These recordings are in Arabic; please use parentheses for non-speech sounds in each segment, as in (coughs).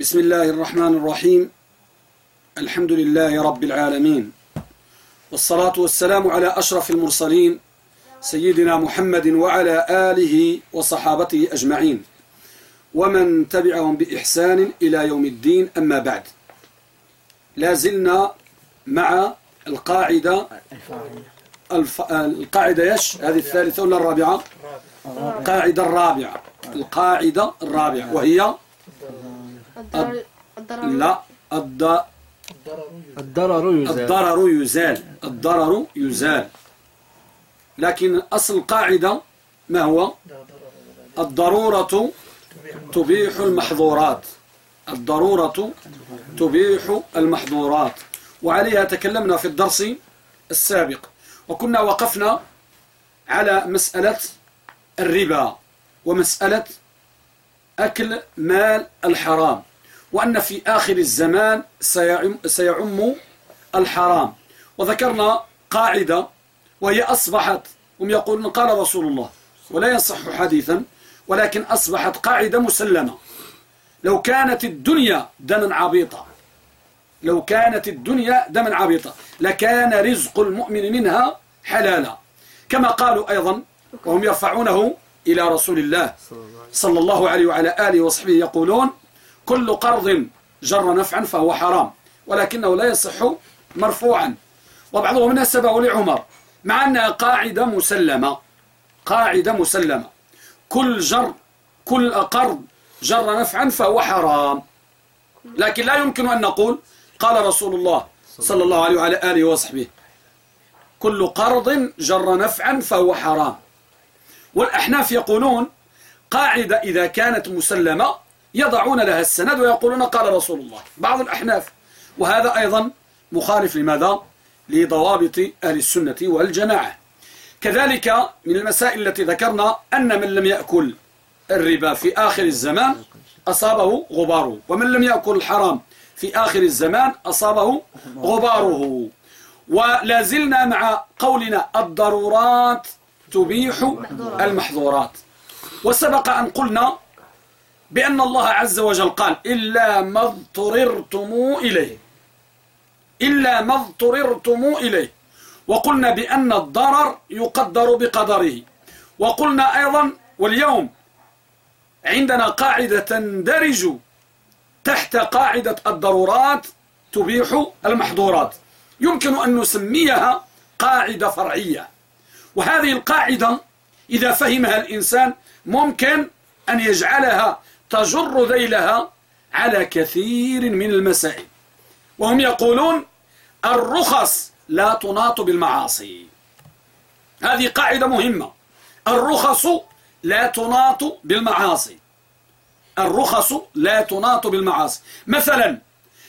بسم الله الرحمن الرحيم. الحمد لله رب العالمين. والصلاة والسلام على أشرف المرسلين سيدنا محمد وعلى آله وصحابته أجمعين. ومن تبعهم بإحسان إلى يوم الدين أما بعد. لازلنا مع القاعدة الف... القاعدة يش هذه الثالثة ولا الرابعة؟ القاعدة الرابعة. القاعدة الرابعة. وهي الضرر الضرر لا الض... الضرر يزال. الضرر يزال. الضرر يزال. لكن أصل القاعدة ما هو؟ الضرورة تبيح المحظورات. الضرورة تبيح المحظورات. وعليها تكلمنا في الدرس السابق. وكنا وقفنا على مسألة الربا ومسألة أكل مال الحرام. وأن في آخر الزمان سيعم, الحرام. وذكرنا قاعدة وهي أصبحت هم يقولون قال رسول الله ولا يصح حديثا ولكن أصبحت قاعدة مسلمة. لو كانت الدنيا دما عبيطا لو كانت الدنيا دما عبيطا لكان رزق المؤمن منها حلالا. كما قالوا أيضا وهم يرفعونه إلى رسول الله صلى الله عليه وعلى آله وصحبه يقولون كل قرض جر نفعا فهو حرام ولكنه لا يصح مرفوعا. وبعضهم نسبه لعمر مع أنها قاعدة مسلمة قاعدة مسلمة. كل جر كل قرض جر نفعا فهو حرام. لكن لا يمكن أن نقول قال رسول الله صلى الله عليه وعلى آله وصحبه كل قرض جر نفعا فهو حرام. والأحناف يقولون قاعدة إذا كانت مسلمة يضعون لها السند ويقولون قال رسول الله. بعض الأحناف. وهذا أيضا مخالف لماذا؟ لضوابط أهل السنة والجماعة. كذلك من المسائل التي ذكرنا أن من لم يأكل الربا في آخر الزمان أصابه غباره. ومن لم يأكل الحرام في آخر الزمان أصابه غباره. ولازلنا مع قولنا الضرورات تبيح المحظورات. وسبق أن قلنا بأن الله عز وجل قال إلا ما اضطررتم إليه. إلا ما اضطررتم إليه. وقلنا بأن الضرر يقدر بقدره. وقلنا أيضا واليوم عندنا قاعدة تندرج تحت قاعدة الضرورات تبيح المحظورات. يمكن أن نسميها قاعدة فرعية. وهذه القاعدة إذا فهمها الإنسان ممكن أن يجعلها تجر ذيلها على كثير من المسائل. وهم يقولون الرخص لا تناط بالمعاصي. هذه قاعدة مهمة. الرخص لا تناط بالمعاصي. الرخص لا تناط بالمعاصي. مثلا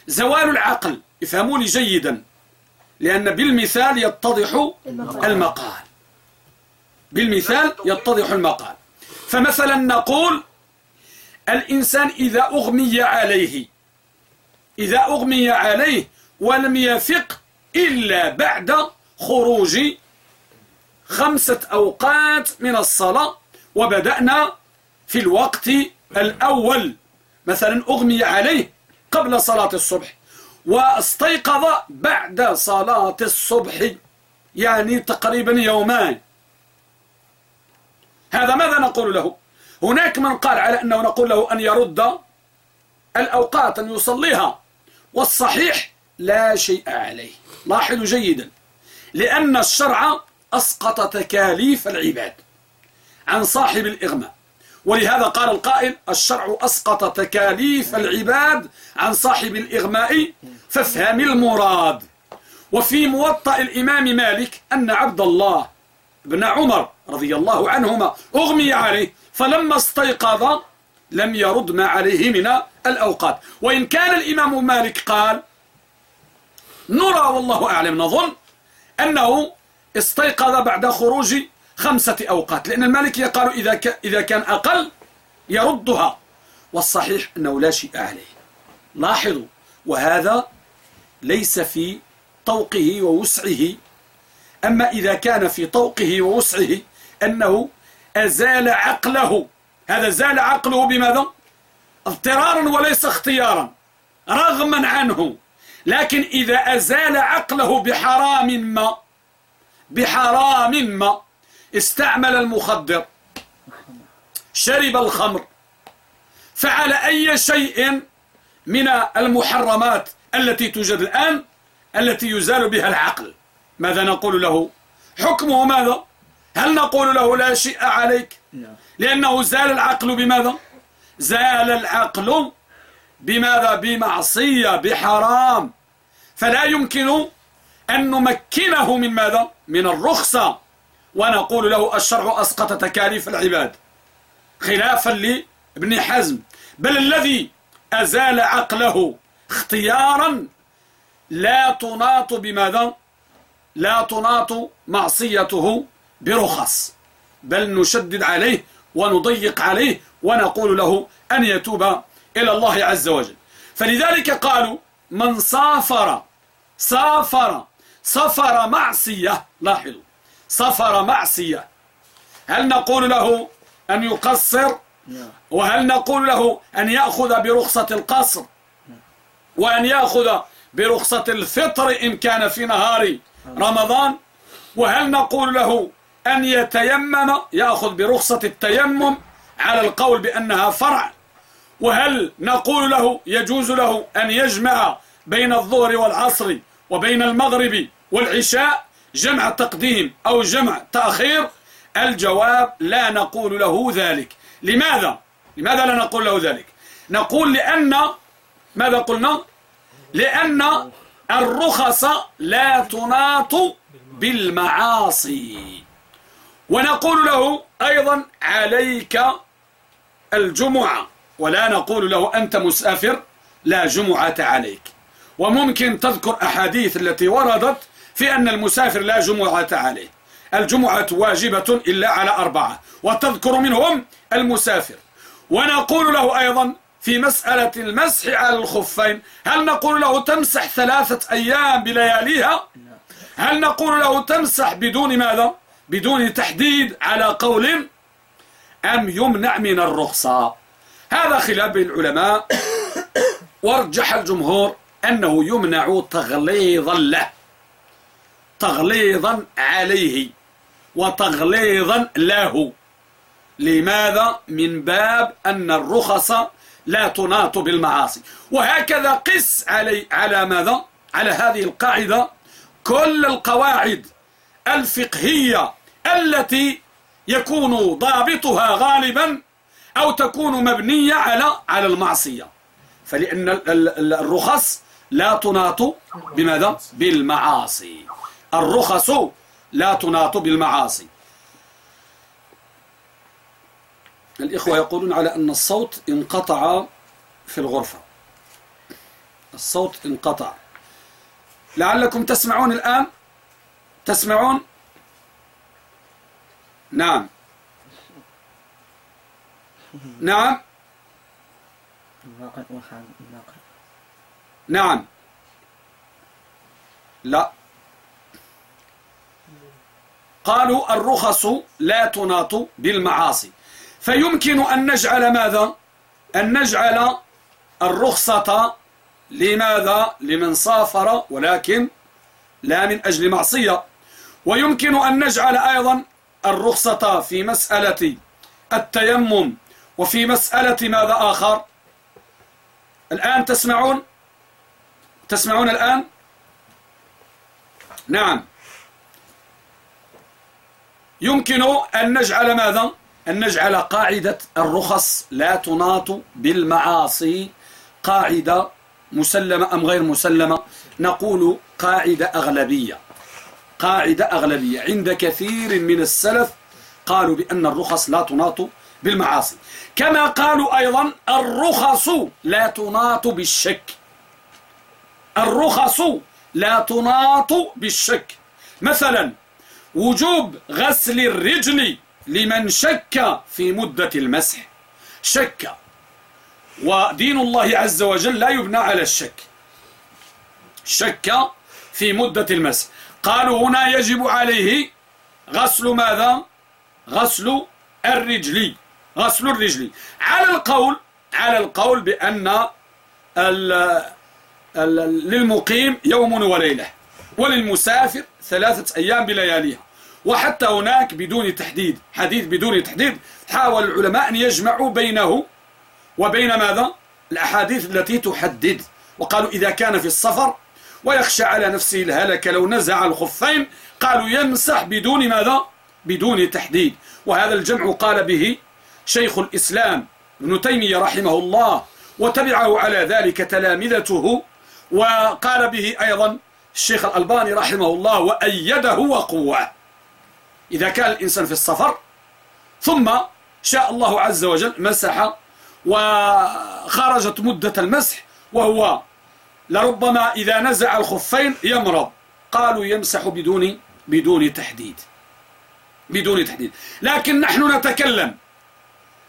زوال العقل افهموني جيدا لأن بالمثال يتضح المقال. بالمثال يتضح المقال. فمثلا نقول الإنسان إذا أغمي عليه إذا أغمي عليه ولم يفق إلا بعد خروج خمسة أوقات من الصلاة وبدأنا في الوقت الأول. مثلا أغمي عليه قبل صلاة الصبح واستيقظ بعد صلاة الصبح يعني تقريبا يومان هذا ماذا نقول له؟ هناك من قال على أنه نقول له أن يرد الأوقات أن يصليها والصحيح لا شيء عليه. لاحظوا جيدا لأن الشرع أسقط تكاليف العباد عن صاحب الإغماء. ولهذا قال القائل الشرع أسقط تكاليف العباد عن صاحب الإغماء. فافهم المراد. وفي موطأ الإمام مالك أن عبد الله بن عمر رضي الله عنهما أغمي عليه فلما استيقظ لم يرد ما عليه من الأوقات. وإن كان الإمام مالك قال نرى والله أعلم نظن أنه استيقظ بعد خروج خمسة أوقات. لأن المالكية قالوا إذا, إذا كان أقل يردها. والصحيح أنه لا شيء عليه. لاحظوا وهذا ليس في طوقه ووسعه. أما إذا كان في طوقه ووسعه أنه أزال عقله. هذا زال عقله بماذا؟ اضطرارا وليس اختيارا رغما عنه. لكن إذا أزال عقله بحرام ما بحرام ما استعمل المخدر شرب الخمر فعل أي شيء من المحرمات التي توجد الآن التي يزال بها العقل. ماذا نقول له؟ حكمه ماذا؟ هل نقول له لا شيء عليك؟ لأنه زال العقل بماذا؟ زال العقل بماذا؟ بمعصية بحرام. فلا يمكن أن نمكنه من ماذا؟ من الرخصة. ونقول له الشرع أسقط تكاليف العباد. خلافا لابن حزم. بل الذي أزال عقله اختيارا لا تناط بماذا؟ لا تناط معصيته برخص بل نشدد عليه ونضيق عليه ونقول له أن يتوب إلى الله عز وجل. فلذلك قالوا من سافر سافر سفر معصية لاحظوا سفر معصية. هل نقول له أن يقصر؟ وهل نقول له أن يأخذ برخصة القصر؟ وأن يأخذ برخصة الفطر إن كان في نهار رمضان؟ وهل نقول له أن يتيمم يأخذ برخصة التيمم على القول بأنها فرع وهل نقول له يجوز له أن يجمع بين الظهر والعصر وبين المغرب والعشاء جمع تقديم أو جمع تأخير الجواب لا نقول له ذلك لماذا؟ لماذا لا نقول له ذلك؟ نقول لأن ماذا قلنا؟ لأن الرخص لا تناط بالمعاصي ونقول له أيضا عليك الجمعة ولا نقول له أنت مسافر لا جمعة عليك. وممكن تذكر أحاديث التي وردت في أن المسافر لا جمعة عليه. الجمعة واجبة إلا على أربعة وتذكر منهم المسافر. ونقول له أيضا في مسألة المسح على الخفين هل نقول له تمسح ثلاثة أيام بلياليها؟ هل نقول له تمسح بدون ماذا؟ بدون تحديد على قول أم يمنع من الرخصة. هذا خلاف بين العلماء. (coughs) وارجح الجمهور أنه يمنع تغليظا له. تغليظا عليه. وتغليظا له. لماذا؟ من باب أن الرخص لا تناط بالمعاصي. وهكذا قس علي على ماذا؟ على هذه القاعدة كل القواعد الفقهية التي يكون ضابطها غالبا أو تكون مبنية على على المعصية. فلأن الرخص لا تناط بماذا؟ بالمعاصي. الرخص لا تناط بالمعاصي. الإخوة يقولون على أن الصوت انقطع في الغرفة. الصوت انقطع. لعلكم تسمعون الآن؟ تسمعون؟ نعم. نعم. نعم. لا. قالوا الرخص لا تناط بالمعاصي. فيمكن أن نجعل ماذا؟ أن نجعل الرخصة لماذا؟ لمن سافر ولكن لا من أجل معصية. ويمكن أن نجعل أيضا الرخصة في مسألة التيمم وفي مسألة ماذا آخر؟ الآن تسمعون؟ تسمعون الآن؟ نعم. يمكن أن نجعل ماذا؟ أن نجعل قاعدة الرخص لا تناط بالمعاصي. قاعدة مسلمة أم غير مسلمة؟ نقول قاعدة أغلبية. قاعدة أغلبية. عند كثير من السلف قالوا بأن الرخص لا تناط بالمعاصي. كما قالوا أيضا الرخص لا تناط بالشك. الرخص لا تناط بالشك. مثلا وجوب غسل الرجل لمن شك في مدة المسح. شك. ودين الله عز وجل لا يبنى على الشك. شك في مدة المسح. قالوا هنا يجب عليه غسل ماذا؟ غسل الرجل غسل الرجل. على القول على القول بأن للمقيم يوم وليلة وللمسافر ثلاثة أيام بلياليها. وحتى هناك بدون تحديد حديث بدون تحديد حاول العلماء أن يجمعوا بينه وبين ماذا؟ الأحاديث التي تحدد. وقالوا إذا كان في السفر ويخشى على نفسه الهلك لو نزع الخفين. قالوا يمسح بدون ماذا؟ بدون تحديد. وهذا الجمع قال به شيخ الإسلام ابن تيمية رحمه الله وتبعه على ذلك تلامذته. وقال به أيضا الشيخ الألباني رحمه الله وأيده وقوة. إذا كان الإنسان في السفر ثم شاء الله عز وجل مسح وخرجت مدة المسح وهو لربما إذا نزع الخفين يمرض. قالوا يمسح بدون بدون تحديد. بدون تحديد. لكن نحن نتكلم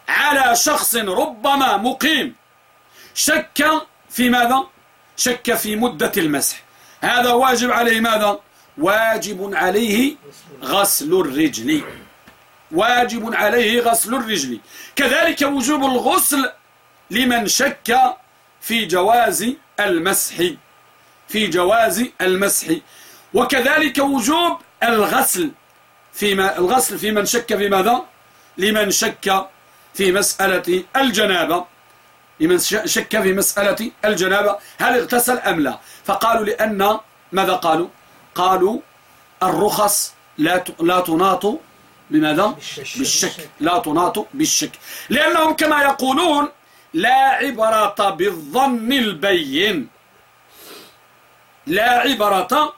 على شخص ربما مقيم. شك في ماذا؟ شك في مدة المسح. هذا واجب عليه ماذا؟ واجب عليه غسل الرجل. واجب عليه غسل الرجل. كذلك وجوب الغسل لمن شك في جواز المسح في جواز المسح. وكذلك وجوب الغسل فيما الغسل في من شك في ماذا؟ لمن شك في مسألة الجنابة. لمن شك في مسألة الجنابة. هل اغتسل أم لا؟ فقالوا لأن ماذا قالوا؟ قالوا الرخص لا لا تناط بماذا؟ بالشك. لا تناط بالشك. لأنهم كما يقولون لا عبرة بالظن البين. لا عبرة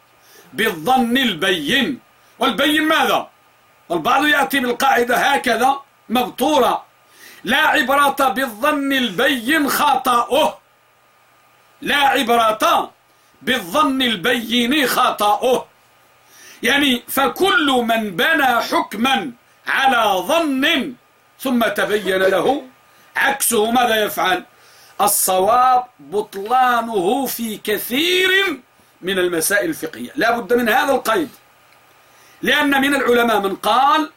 بالظن البين. والبين ماذا؟ والبعض يأتي بالقاعدة هكذا مبطورة لا عبرة بالظن البين خطأه. لا عبرة بالظن البين خطأه. يعني فكل من بنى حكما على ظن ثم تبين له عكسه ماذا يفعل؟ الصواب بطلانه في كثير من المسائل الفقهية. لا بد من هذا القيد. لأن من العلماء من قال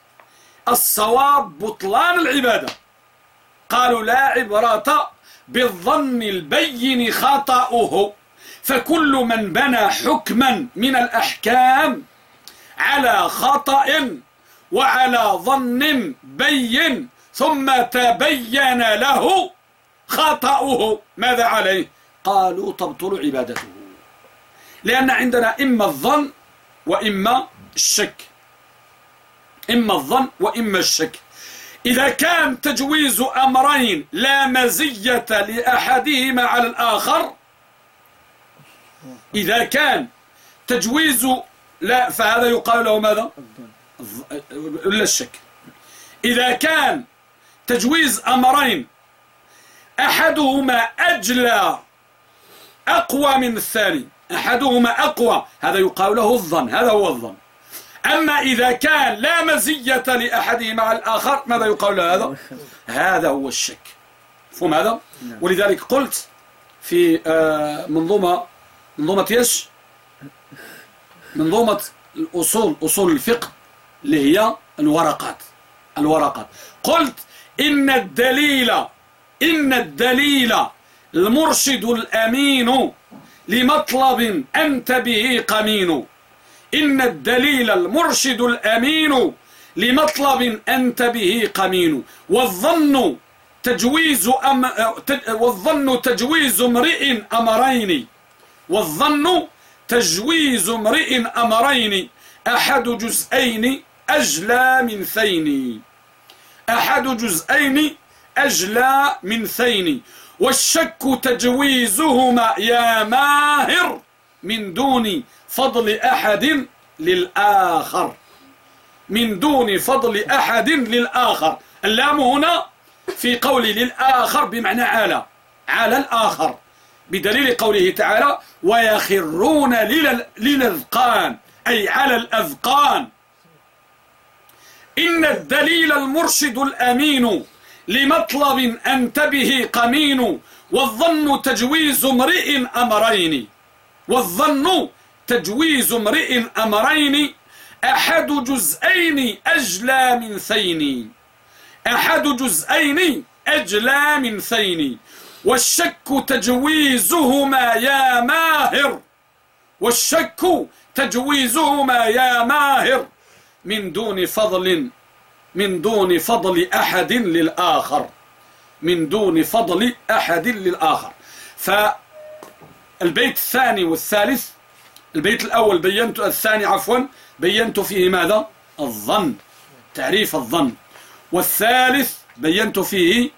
الصواب بطلان العبادة. قالوا لا عبرة بالظن البين خطأه. فكل من بنى حكما من الأحكام على خطأ وعلى ظن بين ثم تبين له خطأه. ماذا عليه؟ قالوا تبطل عبادته. لأن عندنا إما الظن وإما الشك. إما الظن وإما الشك. إذا كان تجويز أمرين لا مزية لأحدهما على الآخر إذا كان تجويز لا فهذا يقال له ماذا؟ إلا الشك. إذا كان تجويز أمرين. أحدهما أجلى أقوى من الثاني. أحدهما أقوى. هذا يقال له الظن. هذا هو الظن. أما إذا كان لا مزية لأحدهما مع الآخر ماذا يقال له هذا؟ هذا هو الشك. فهم هذا؟ نعم. ولذلك قلت في آه، منظومة منظومة يش منظومة الأصول أصول الفقه اللي هي الورقات. الورقات. قلت إن الدليل إن الدليل المرشد الأمين لمطلب أنت به قمين. إن الدليل المرشد الأمين لمطلب أنت به قمين. والظن تجويز أم والظن تجويز امرئ أمرين. والظن تجويز امرئ أمرين. أحد جزئين أجلى من ثين. أحد جزئين أجلى من ثين والشك تجويزهما يا ماهر من دون فضل أحد للآخر. من دون فضل أحد للآخر. اللام هنا في قول للآخر بمعنى على على الآخر. بدليل قوله تعالى ويخرون للأذقان. أي على الأذقان. إن الدليل المرشد الأمين لمطلب أنت به قمين والظن تجويز امرئ أمرين. والظن تجويز امرئ أمرين أحد جزئين أجلى من ثين. أحد جزئين أجلى من ثين. والشك تجويزهما يا ماهر. والشك تجويزهما يا ماهر. من دون فضل من دون فضل أحد للآخر. من دون فضل أحد للآخر. فالبيت الثاني والثالث البيت الأول بينت الثاني عفوا بينت فيه ماذا؟ الظن تعريف الظن. والثالث بينت فيه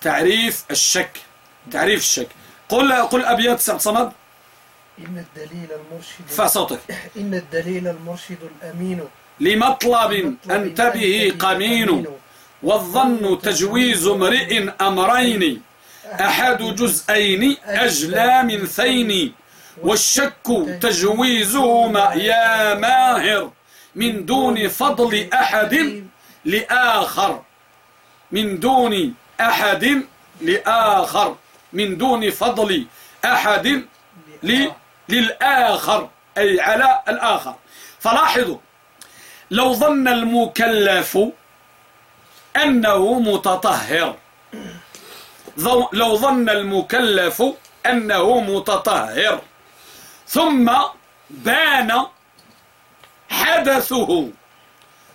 تعريف الشك تعريف الشك. قل قل أبيات سعد صمد. إن الدليل المرشد فصوتك. إن الدليل المرشد الأمين لمطلب أنت به قمين والظن تجويز امرئ أمرين. أحد جزئين أجلى من ثين. والشك تجويزهما يا ماهر. من دون فضل أحد لآخر. من دون أحد لآخر. من دون فضل أحد للآخر. أي على الآخر. فلاحظوا لو ظن المكلف أنه متطهر. لو ظن المكلف أنه متطهر. ثم بان حدثه.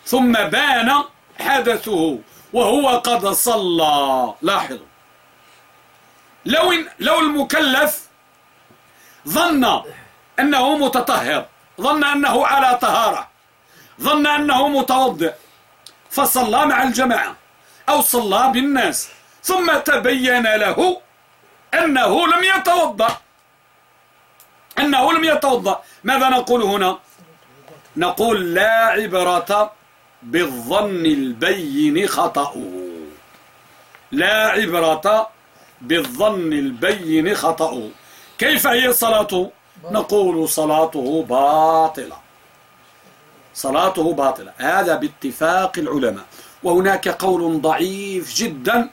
ثم بان حدثه. وهو قد صلى. لاحظوا. لو, لو المكلف ظن أنه متطهر ظن أنه على طهارة. ظن أنه متوضئ فصلى مع الجماعة أو صلى بالناس ثم تبين له أنه لم يتوضأ. أنه لم يتوضأ. ماذا نقول هنا؟ نقول لا عبرة بالظن البين خطأه. لا عبرة بالظن البين خطأه. كيف هي صلاته نقول صلاته باطلة. صلاته باطلة. هذا باتفاق العلماء. وهناك قول ضعيف جدا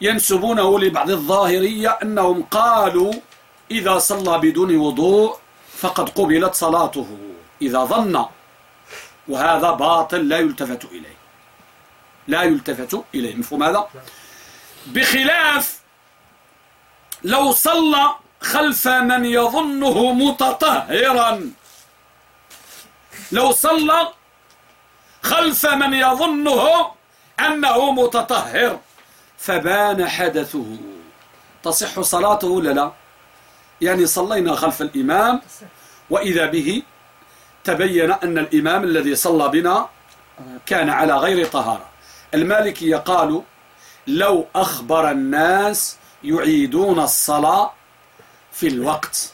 ينسبونه لبعض الظاهرية أنهم قالوا إذا صلى بدون وضوء فقد قبلت صلاته إذا ظن. وهذا باطل لا يلتفت إليه. لا يلتفت إليه. مفهوم هذا؟ بخلاف لو صلى خلف من يظنه متطهرا. لو صلى خلف من يظنه أنه متطهر فبان حدثه. تصح صلاته ولا لا؟ يعني صلينا خلف الإمام وإذا به تبين أن الإمام الذي صلى بنا كان على غير طهارة. المالكية قالوا لو أخبر الناس يعيدون الصلاة في الوقت.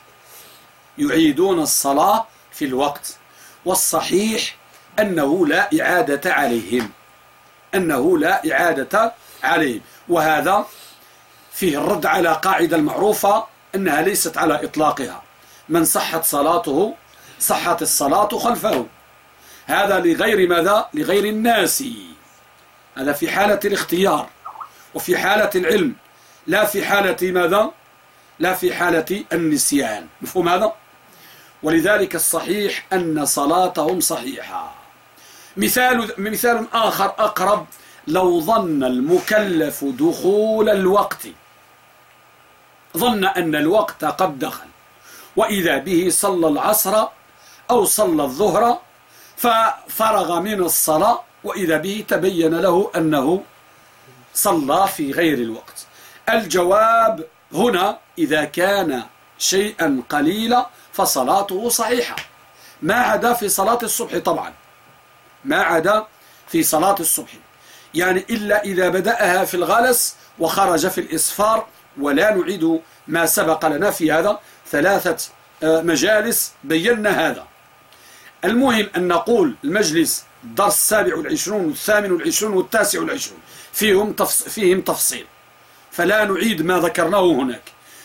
يعيدون الصلاة في الوقت. والصحيح أنه لا إعادة عليهم أنه لا إعادة عليهم وهذا فيه الرد على قاعدة المعروفة أنها ليست على إطلاقها من صحت صلاته صحت الصلاة خلفه هذا لغير ماذا؟ لغير الناس هذا في حالة الاختيار وفي حالة العلم لا في حالة ماذا؟ لا في حالة النسيان مفهوم هذا؟ ولذلك الصحيح أن صلاتهم صحيحة. مثال, مثال آخر أقرب لو ظن المكلف دخول الوقت. ظن أن الوقت قد دخل. وإذا به صلى العصر أو صلى الظهر ففرغ من الصلاة وإذا به تبين له أنه صلى في غير الوقت. الجواب هنا إذا كان شيئا قليلا فصلاته صحيحة. ما عدا في صلاة الصبح طبعا. ما عدا في صلاة الصبح. يعني إلا إذا بدأها في الغلس وخرج في الإصفار ولا نعيد ما سبق لنا في هذا. ثلاثة آه، مجالس بينا هذا. المهم أن نقول المجلس الدرس السابع والعشرون والثامن والعشرون والتاسع والعشرون. فيهم, تفص فيهم تفصيل. فلا نعيد ما ذكرناه هناك.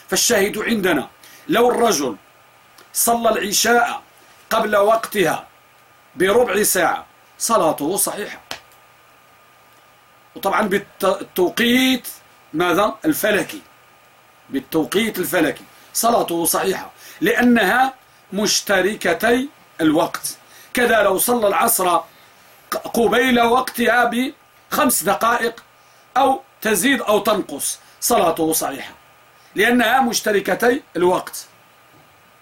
فالشاهد عندنا لو الرجل صلى العشاء قبل وقتها بربع ساعة. صلاته صحيحة. وطبعا بالتوقيت ماذا؟ الفلكي. بالتوقيت الفلكي. صلاته صحيحة. لأنها مشتركتي الوقت. كذا لو صلى العصر قبيل وقتها بخمس دقائق أو تزيد أو تنقص. صلاته صحيحة. لأنها مشتركتي الوقت.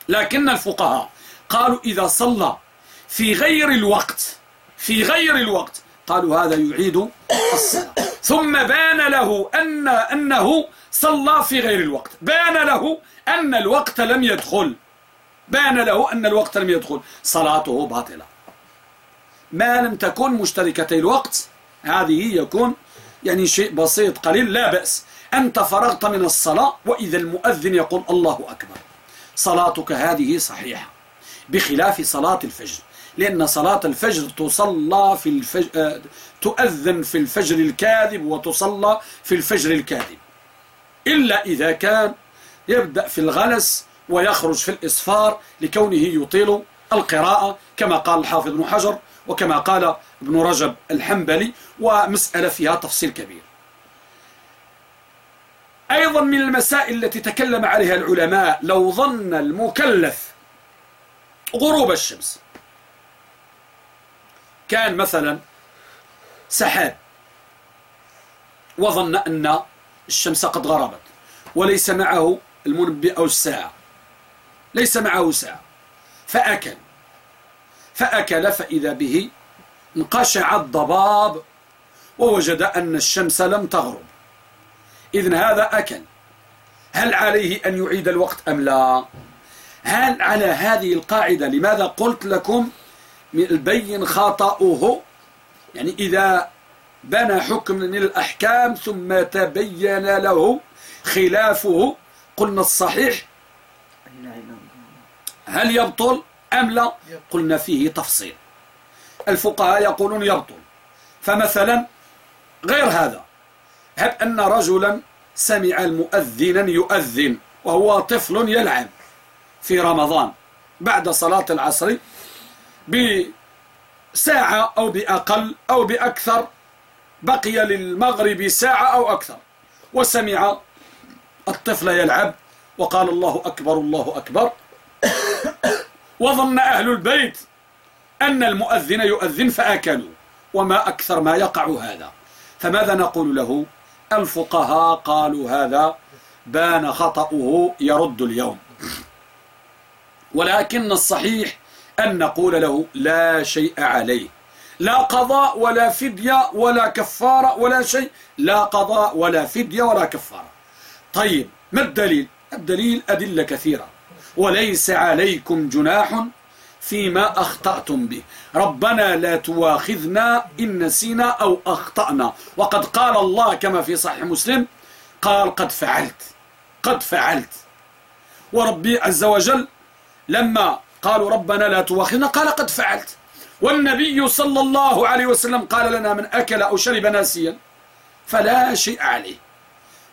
لكن الفقهاء قالوا إذا صلى في غير الوقت في غير الوقت قالوا هذا يعيد الصلاة. ثم بان له أن أنه صلى في غير الوقت. بان له أن الوقت لم يدخل. بان له أن الوقت لم يدخل. صلاته باطلة. ما لم تكن مشتركتي الوقت هذه يكون يعني شيء بسيط قليل لا بأس. أنت فرغت من الصلاة وإذا المؤذن يقول الله أكبر. صلاتك هذه صحيحة بخلاف صلاة الفجر لأن صلاة الفجر تصلى في الفجر آه، تؤذن في الفجر الكاذب وتصلى في الفجر الكاذب. إلا إذا كان يبدأ في الغلس ويخرج في الإصفار لكونه يطيل القراءة كما قال الحافظ ابن حجر وكما قال ابن رجب الحنبلي ومسألة فيها تفصيل كبير. أيضا من المسائل التي تكلم عليها العلماء لو ظن المكلف غروب الشمس. كان مثلا سحاب وظن أن الشمس قد غربت وليس معه المنبه أو الساعة. ليس معه ساعة. فأكل. فأكل فإذا به انقشع الضباب ووجد أن الشمس لم تغرب. إذن هذا أكل. هل عليه أن يعيد الوقت أم لا؟ هل على هذه القاعدة لماذا قلت لكم من البين خطأه؟ يعني إذا بنى حكم من الأحكام ثم تبين له خلافه قلنا الصحيح؟ هل يبطل أم لا؟ قلنا فيه تفصيل. الفقهاء يقولون يبطل. فمثلا غير هذا. هب أن رجلا سمع المؤذنا يؤذن وهو طفل يلعب في رمضان بعد صلاة العصر بساعة أو بأقل أو بأكثر بقي للمغرب ساعة أو أكثر. وسمع الطفل يلعب وقال الله أكبر الله أكبر. وظن أهل البيت أن المؤذن يؤذن فأكلوا وما أكثر ما يقع هذا. فماذا نقول له؟ الفقهاء قالوا هذا بان خطأه يرد اليوم. ولكن الصحيح أن نقول له لا شيء عليه. لا قضاء ولا فدية ولا كفارة ولا شيء. لا قضاء ولا فدية ولا كفارة. طيب ما الدليل؟ الدليل أدلة كثيرة. وليس عليكم جناح فيما أخطأتم به. ربنا لا تواخذنا إن نسينا أو أخطأنا. وقد قال الله كما في صحيح مسلم قال قد فعلت قد فعلت. وربي عز وجل لما قالوا ربنا لا تواخذنا قال قد فعلت. والنبي صلى الله عليه وسلم قال لنا من أكل أو شرب ناسيا فلا شيء عليه.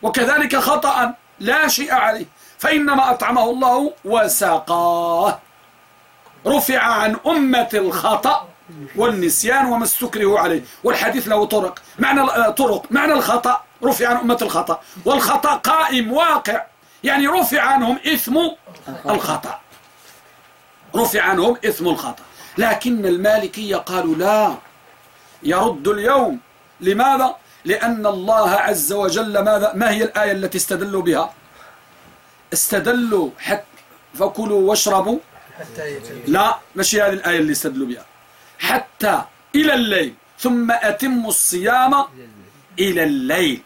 وكذلك خطأ لا شيء عليه. فإنما أطعمه الله وساقاه. رفع عن أمة الخطأ والنسيان وما استكره عليه. والحديث له طرق. معنى طرق. معنى الخطأ. رفع عن أمة الخطأ. والخطأ قائم واقع. يعني رفع عنهم إثم الخطأ. رفع عنهم إثم الخطأ. لكن المالكية قالوا لا. يرد اليوم. لماذا؟ لأن الله عز وجل ماذا؟ ما هي الآية التي استدلوا بها؟ استدلوا حتى فكلوا واشربوا. لا ماشي هذه الآية اللي استدلوا بها. حتى إلى الليل ثم أتموا الصيام إلى الليل.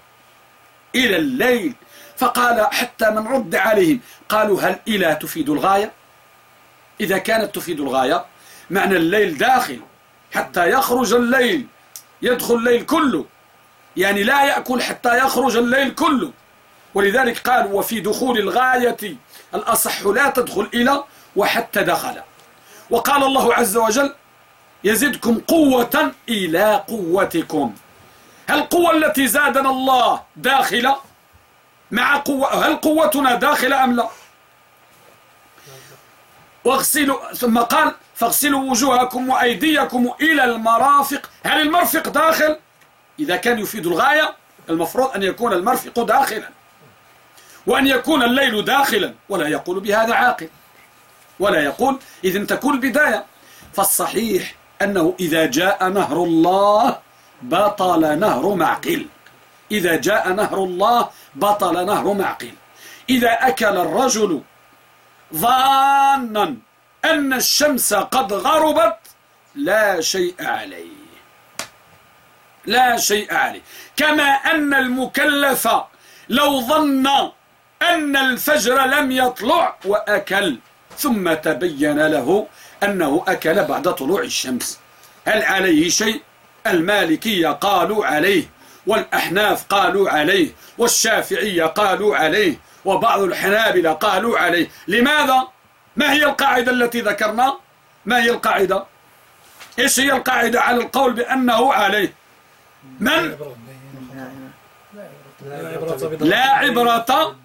إلى الليل. فقال حتى من رد عليهم قالوا هل إلى تفيد الغاية؟ إذا كانت تفيد الغاية معنى الليل داخل. حتى يخرج الليل. يدخل الليل كله. يعني لا يأكل حتى يخرج الليل كله. ولذلك قال وفي دخول الغاية الأصح لا تدخل إلى وحتى دخل. وقال الله عز وجل يزدكم قوة إلى قوتكم. هل القوة التي زادنا الله داخلة مع قوة هل قوتنا داخلة أم لا؟ واغسلوا ثم قال فاغسلوا وجوهكم وأيديكم إلى المرافق. هل المرفق داخل؟ إذا كان يفيد الغاية المفروض أن يكون المرفق داخلا. وأن يكون الليل داخلا ولا يقول بهذا عاقل. ولا يقول إذن تكون البداية. فالصحيح أنه إذا جاء نهر الله بطل نهر معقل. إذا جاء نهر الله بطل نهر معقل. إذا أكل الرجل ظانا أن الشمس قد غربت لا شيء عليه. لا شيء عليه. كما أن المكلف لو ظن أن الفجر لم يطلع وأكل ثم تبين له أنه أكل بعد طلوع الشمس هل عليه شيء المالكية قالوا عليه والأحناف قالوا عليه والشافعية قالوا عليه وبعض الحنابلة قالوا عليه لماذا؟ ما هي القاعدة التي ذكرنا؟ ما هي القاعدة؟ إيش هي القاعدة على القول بأنه عليه؟ من؟ لا عبرة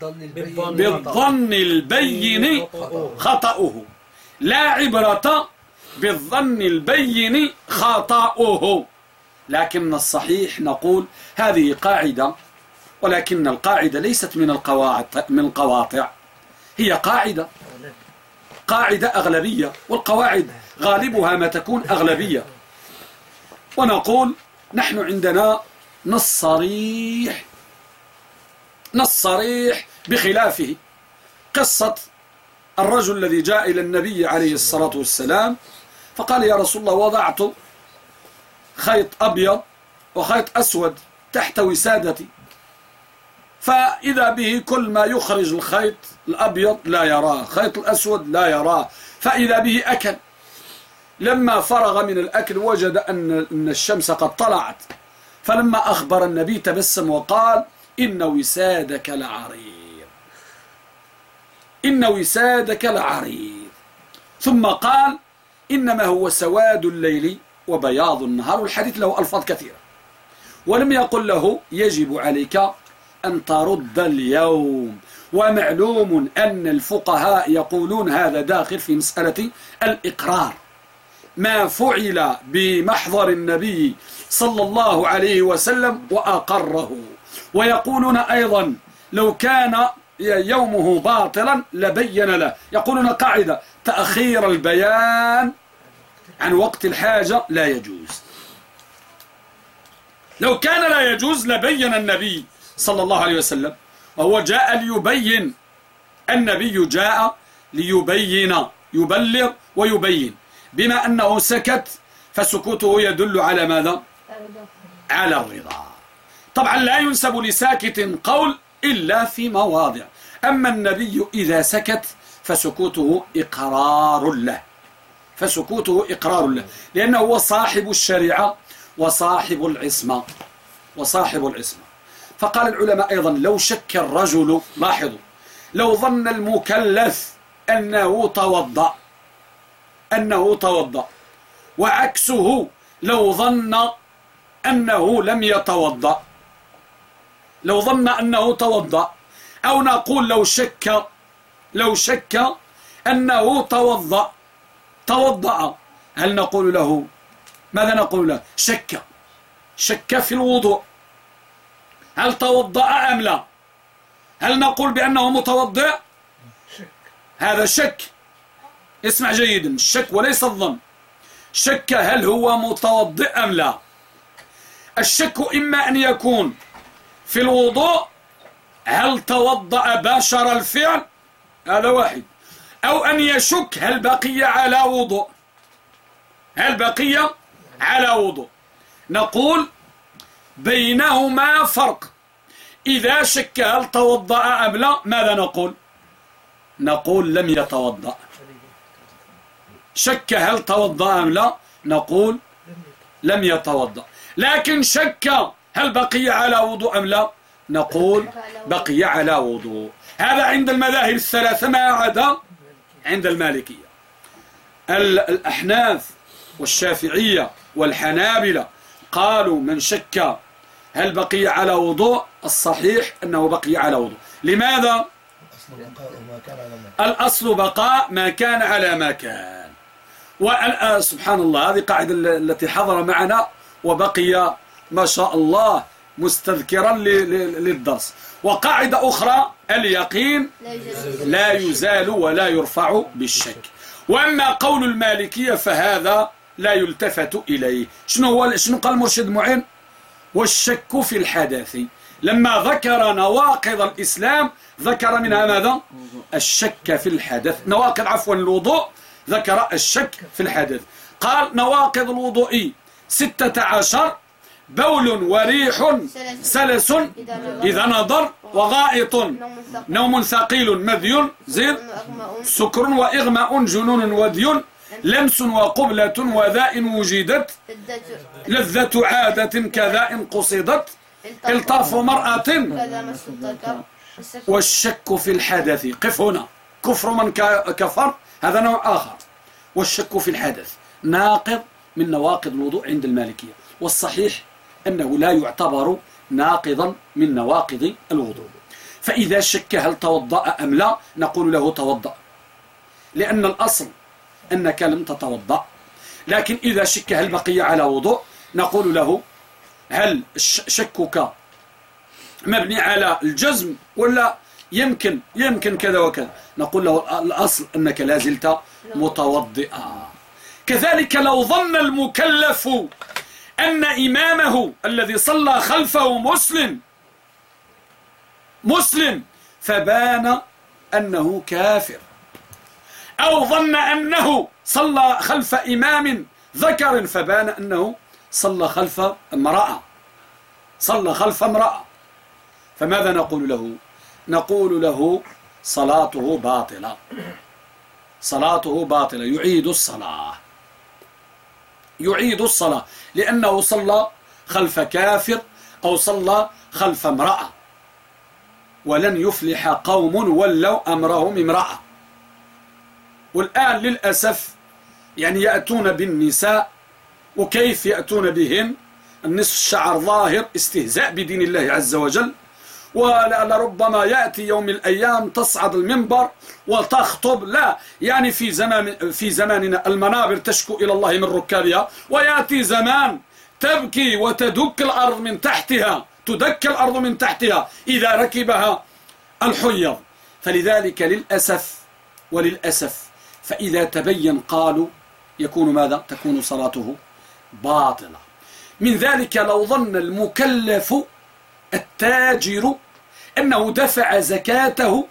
بالظن البين خطأه. لا عبرة بالظن البين خطأه. لكن الصحيح نقول هذه قاعدة ولكن القاعدة ليست من القواطع من القواطع. هي قاعدة قاعدة أغلبية والقواعد غالبها ما تكون أغلبية. ونقول نحن عندنا نص صريح نص صريح بخلافه. قصة الرجل الذي جاء إلى النبي عليه الصلاة والسلام فقال يا رسول الله وضعت خيط أبيض وخيط أسود تحت وسادتي فإذا به كل ما يخرج الخيط الأبيض لا يراه خيط الأسود لا يراه فإذا به أكل. لما فرغ من الأكل وجد أن الشمس قد طلعت فلما أخبر النبي تبسم وقال إن وسادك لعريض. إن وسادك لعريض. ثم قال إنما هو سواد الليل وبياض النهار. والحديث له ألفاظ كثيرة. ولم يقل له يجب عليك أن ترد اليوم. ومعلوم أن الفقهاء يقولون هذا داخل في مسألة الإقرار. ما فعل بمحضر النبي صلى الله عليه وسلم وأقره. ويقولون أيضا لو كان يومه باطلا لبين له. يقولون قاعدة تأخير البيان عن وقت الحاجة لا يجوز. لو كان لا يجوز لبين النبي صلى الله عليه وسلم وهو جاء ليبين. النبي جاء ليبين يبلغ ويبين. بما أنه سكت فسكوته يدل على ماذا؟ على الرضا. طبعا لا ينسب لساكت قول إلا في مواضع. أما النبي إذا سكت فسكوته إقرار له. فسكوته إقرار له. لأنه هو صاحب الشريعة وصاحب العصمة. وصاحب العصمة. فقال العلماء أيضا لو شك الرجل لاحظوا لو ظن المكلف أنه توضأ أنه توضأ وعكسه لو ظن أنه لم يتوضأ لو ظن أنه توضأ أو نقول لو شك لو شك أنه توضأ توضأ. هل نقول له؟ ماذا نقول له؟ شك شك في الوضوء. هل توضأ أم لا؟ هل نقول بأنه متوضئ؟ هذا شك. اسمع جيدا الشك وليس الظن. شك هل هو متوضئ أم لا؟ الشك إما أن يكون في الوضوء هل توضأ باشر الفعل؟ هذا واحد. أو أن يشك هل بقي على وضوء؟ هل بقي على وضوء؟ نقول بينهما فرق. إذا شك هل توضأ أم لا؟ ماذا نقول؟ نقول لم يتوضأ. شك هل توضأ أم لا؟ نقول لم يتوضأ. لكن شك هل بقي على وضوء أم لا؟ نقول بقي على وضوء. هذا عند المذاهب الثلاثة ما عدا عند المالكية. الأحناف والشافعية والحنابلة قالوا من شك هل بقي على وضوء الصحيح أنه بقي على وضوء. لماذا؟ الأصل بقاء ما كان على ما كان. سبحان الله هذه قاعدة التي حضر معنا وبقي ما شاء الله مستذكرا للدرس. وقاعدة أخرى اليقين لا يزال ولا يرفع بالشك. وأما قول المالكية فهذا لا يلتفت إليه. شنو هو شنو قال المرشد معين؟ والشك في الحدث. لما ذكر نواقض الإسلام ذكر منها ماذا؟ الشك في الحدث. نواقض عفوا الوضوء ذكر الشك في الحدث. قال نواقض الوضوء ستة عشر بول وريح سلس. إذا نظر. وغائط. نوم ثقيل مذي زيد. سكر وإغماء جنون وذي لمس وقبلة وذاء وجدت. لذة. عادة كذاء قصدت. إلطاف مرأة. والشك في الحدث. قف هنا. كفر من كفر. هذا نوع آخر. والشك في الحدث. ناقض من نواقض الوضوء عند المالكية. والصحيح أنه لا يعتبر ناقضا من نواقض الوضوء. فإذا شك هل توضأ أم لا نقول له توضأ. لأن الأصل أنك لم تتوضأ. لكن إذا شك هل بقي على وضوء نقول له هل شكك مبني على الجزم ولا يمكن يمكن كذا وكذا. نقول له الأصل أنك لا زلت متوضئا. كذلك لو ظن المكلف أن إمامه الذي صلى خلفه مسلم مسلم فبان أنه كافر. أو ظن أنه صلى خلف إمام ذكر فبان أنه صلى خلف امرأة. صلى خلف امرأة. فماذا نقول له؟ نقول له صلاته باطلة. صلاته باطلة يعيد الصلاة. يعيد الصلاة لأنه صلى خلف كافر أو صلى خلف امرأة. ولن يفلح قوم ولوا أمرهم امرأة. والآن للأسف يعني يأتون بالنساء وكيف يأتون بهم النصف الشعر ظاهر استهزاء بدين الله عز وجل. ولربما يأتي يوم من الأيام تصعد المنبر وتخطب. لا يعني في زمان في زماننا المنابر تشكو إلى الله من ركابها ويأتي زمان تبكي وتدك الأرض من تحتها تدك الأرض من تحتها إذا ركبها الحيض. فلذلك للأسف وللأسف فإذا تبين قالوا يكون ماذا؟ تكون صلاته باطلة. من ذلك لو ظن المكلف التاجر أنه دفع زكاته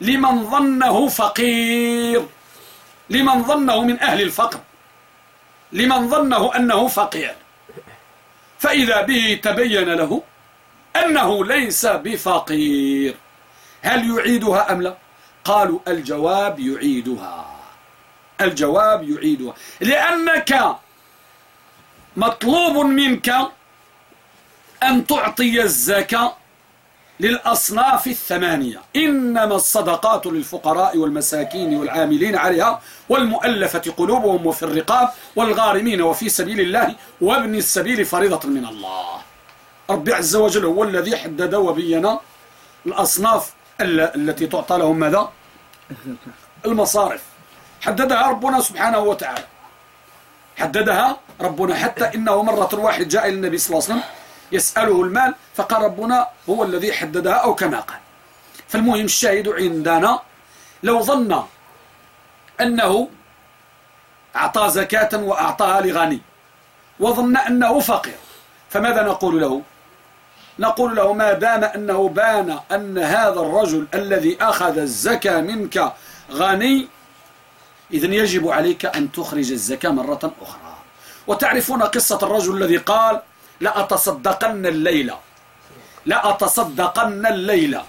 لمن ظنه فقير لمن ظنه من أهل الفقر لمن ظنه أنه فقير. فإذا به تبين له أنه ليس بفقير. هل يعيدها أم لا؟ قالوا الجواب يعيدها. الجواب يعيدها. لأنك مطلوب منك أن تعطي الزكاة للأصناف الثمانية. إنما الصدقات للفقراء والمساكين والعاملين عليها والمؤلفة قلوبهم وفي الرقاب والغارمين وفي سبيل الله وابن السبيل فريضة من الله. رب عز وجل هو الذي حدد وبين الأصناف التي تعطى لهم ماذا؟ المصارف. حددها ربنا سبحانه وتعالى. حددها ربنا حتى إنه مرة واحد جاء إلى النبي صلى الله عليه وسلم يسأله المال فقال ربنا هو الذي حددها أو كما قال. فالمهم الشاهد عندنا لو ظن أنه أعطى زكاة وأعطاها لغني وظن أنه فقير فماذا نقول له؟ نقول له ما دام أنه بان أن هذا الرجل الذي أخذ الزكاة منك غني إذا يجب عليك أن تخرج الزكاة مرة أخرى. وتعرفون قصة الرجل الذي قال لأتصدقن الليلة. لأتصدقن الليلة.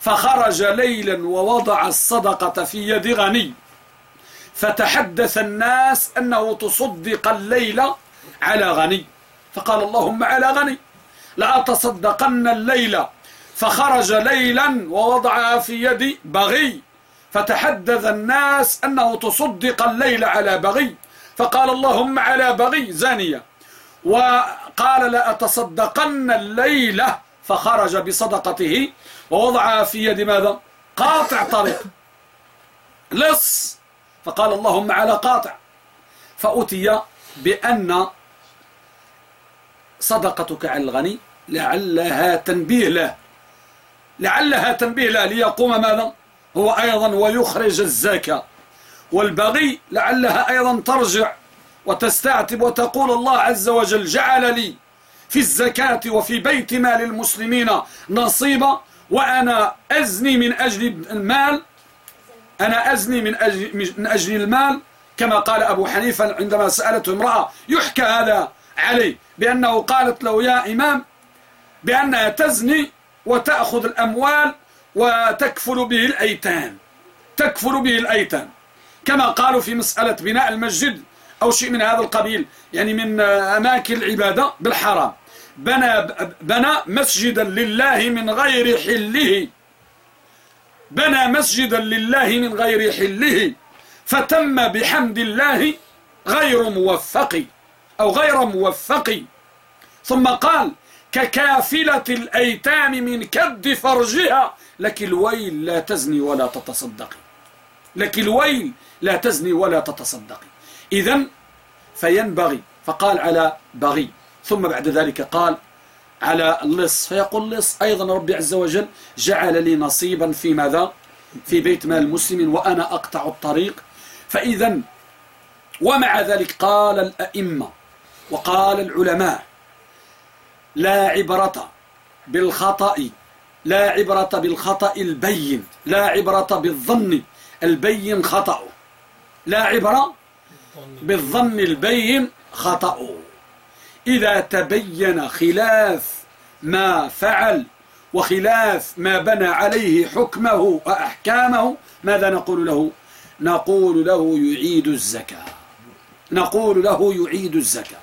فخرج ليلا ووضع الصدقة في يد غني. فتحدث الناس أنه تصدق الليلة على غني. فقال اللهم على غني. لأتصدقن الليلة فخرج ليلا ووضعها في يد بغي. فتحدث الناس أنه تصدق الليل على بغي. فقال اللهم على بغي زانية. وقال لأتصدقن الليلة فخرج بصدقته ووضعها في يد ماذا؟ قاطع طريق. لص. فقال اللهم على قاطع. فأتي بأن صدقتك على الغني لعلها تنبيه له. لعلها تنبيه له ليقوم ماذا؟ هو أيضا ويخرج الزكاة. والبغي لعلها أيضا ترجع. وتستعتب وتقول الله عز وجل جعل لي في الزكاة وفي بيت مال المسلمين نصيبا وأنا أزني من أجل المال أنا أزني من أجل, من أجل المال. كما قال أبو حنيفة عندما سألته امرأة يحكى هذا عليه بأنه قالت له يا إمام بأنها تزني وتأخذ الأموال وتكفل به الأيتام تكفل به الأيتام. كما قالوا في مسألة بناء المسجد أو شيء من هذا القبيل يعني من أماكن العبادة بالحرام. بنى, بنى مسجدا لله من غير حله. بنى مسجدا لله من غير حله. فتم بحمد الله غير موفق أو غير موفق. ثم قال ككافلة الأيتام من كد فرجها لك الويل لا تزني ولا تتصدقي لك الويل لا تزني ولا تتصدقي إذا فينبغي فقال على بغي. ثم بعد ذلك قال على اللص فيقول اللص أيضا ربي عز وجل جعل لي نصيبا في ماذا؟ في بيت مال مسلم وأنا أقطع الطريق. فإذا ومع ذلك قال الأئمة وقال العلماء لا عبرة بالخطأ لا عبرة بالخطأ البين لا عبرة بالظن البين خطأ لا عبرة بالظن البين خطأ إذا تبين خلاف ما فعل وخلاف ما بنى عليه حكمه وأحكامه ماذا نقول له؟ نقول له يعيد الزكاة. نقول له يعيد الزكاة.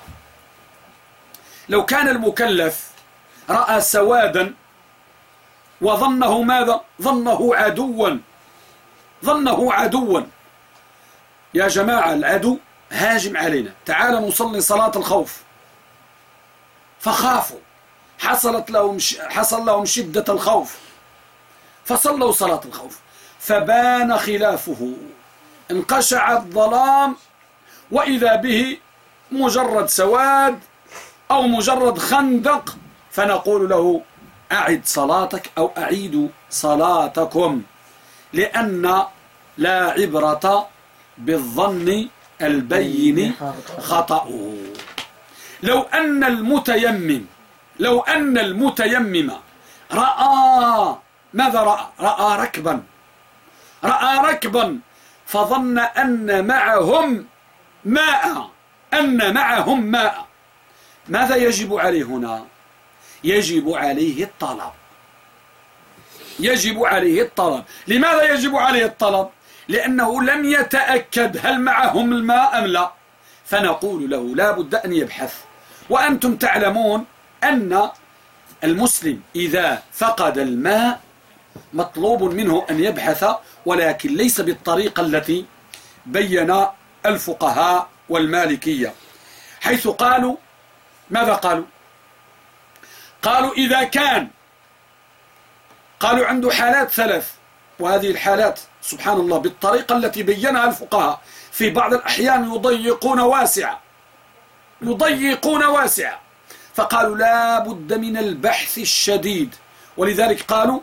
لو كان المكلف رأى سوادا وظنه ماذا؟ ظنه عدوا. ظنه عدوا. يا جماعة العدو هاجم علينا. تعال نصلي صلاة الخوف. فخافوا. حصلت لهم حصل لهم شدة الخوف. فصلوا صلاة الخوف. فبان خلافه. انقشع الظلام وإذا به مجرد سواد أو مجرد خندق فنقول له أعد صلاتك أو أعيدوا صلاتكم لأن لا عبرة بالظن البين خطأه. لو أن المتيمم لو أن المتيمم رأى ماذا رأى؟ رأى ركبا. رأى ركبا فظن أن معهم ماء أن معهم ماء. ماذا يجب عليه هنا؟ يجب عليه الطلب. يجب عليه الطلب. لماذا يجب عليه الطلب؟ لأنه لم يتأكد هل معهم الماء أم لا. فنقول له لا بد أن يبحث. وأنتم تعلمون أن المسلم إذا فقد الماء مطلوب منه أن يبحث ولكن ليس بالطريقة التي بين الفقهاء والمالكية. حيث قالوا ماذا قالوا؟ قالوا إذا كان قالوا عنده حالات ثلاث. وهذه الحالات سبحان الله بالطريقة التي بينها الفقهاء في بعض الأحيان يضيقون واسعة يضيقون واسعة فقالوا لا بد من البحث الشديد. ولذلك قالوا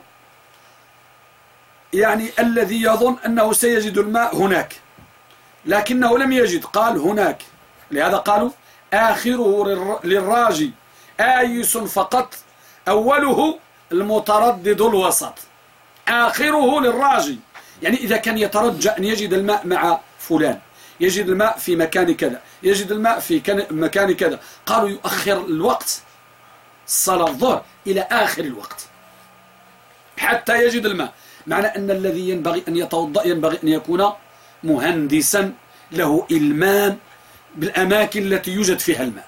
يعني الذي يظن أنه سيجد الماء هناك لكنه لم يجد. قال هناك. لهذا قالوا آخره للراجي آيس فقط أوله المتردد الوسط. آخره للراجي. يعني إذا كان يترجى أن يجد الماء مع فلان يجد الماء في مكان كذا يجد الماء في مكان كذا. قالوا يؤخر الوقت صلاة الظهر إلى آخر الوقت حتى يجد الماء. معنى أن الذي ينبغي أن يتوضأ ينبغي أن يكون مهندسا له إلمام بالأماكن التي يوجد فيها الماء.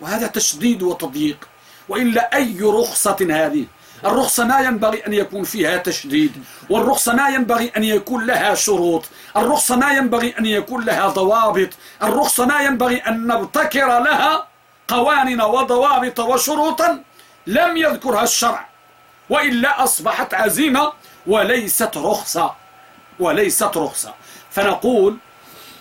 وهذا تشديد وتضييق. وإلا أي رخصة هذه؟ الرخصة ما ينبغي أن يكون فيها تشديد والرخصة ما ينبغي أن يكون لها شروط الرخصة ما ينبغي أن يكون لها ضوابط الرخصة ما ينبغي أن نبتكر لها قوانين وضوابط وشروطا لم يذكرها الشرع وإلا أصبحت عزيمة وليست رخصة وليست رخصة. فنقول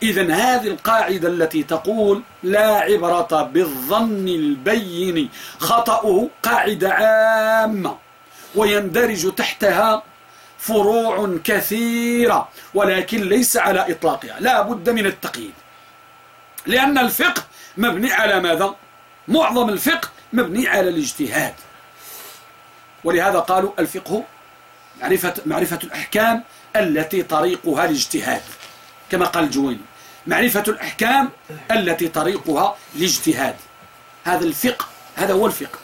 إذا هذه القاعدة التي تقول لا عبرة بالظن البين خطأه قاعدة عامة. ويندرج تحتها فروع كثيرة ولكن ليس على إطلاقها. لا بد من التقييد. لأن الفقه مبني على ماذا؟ معظم الفقه مبني على الاجتهاد. ولهذا قالوا الفقه معرفة, معرفة الأحكام التي طريقها الاجتهاد. كما قال الجويني معرفة الأحكام التي طريقها الاجتهاد. هذا الفقه هذا هو الفقه.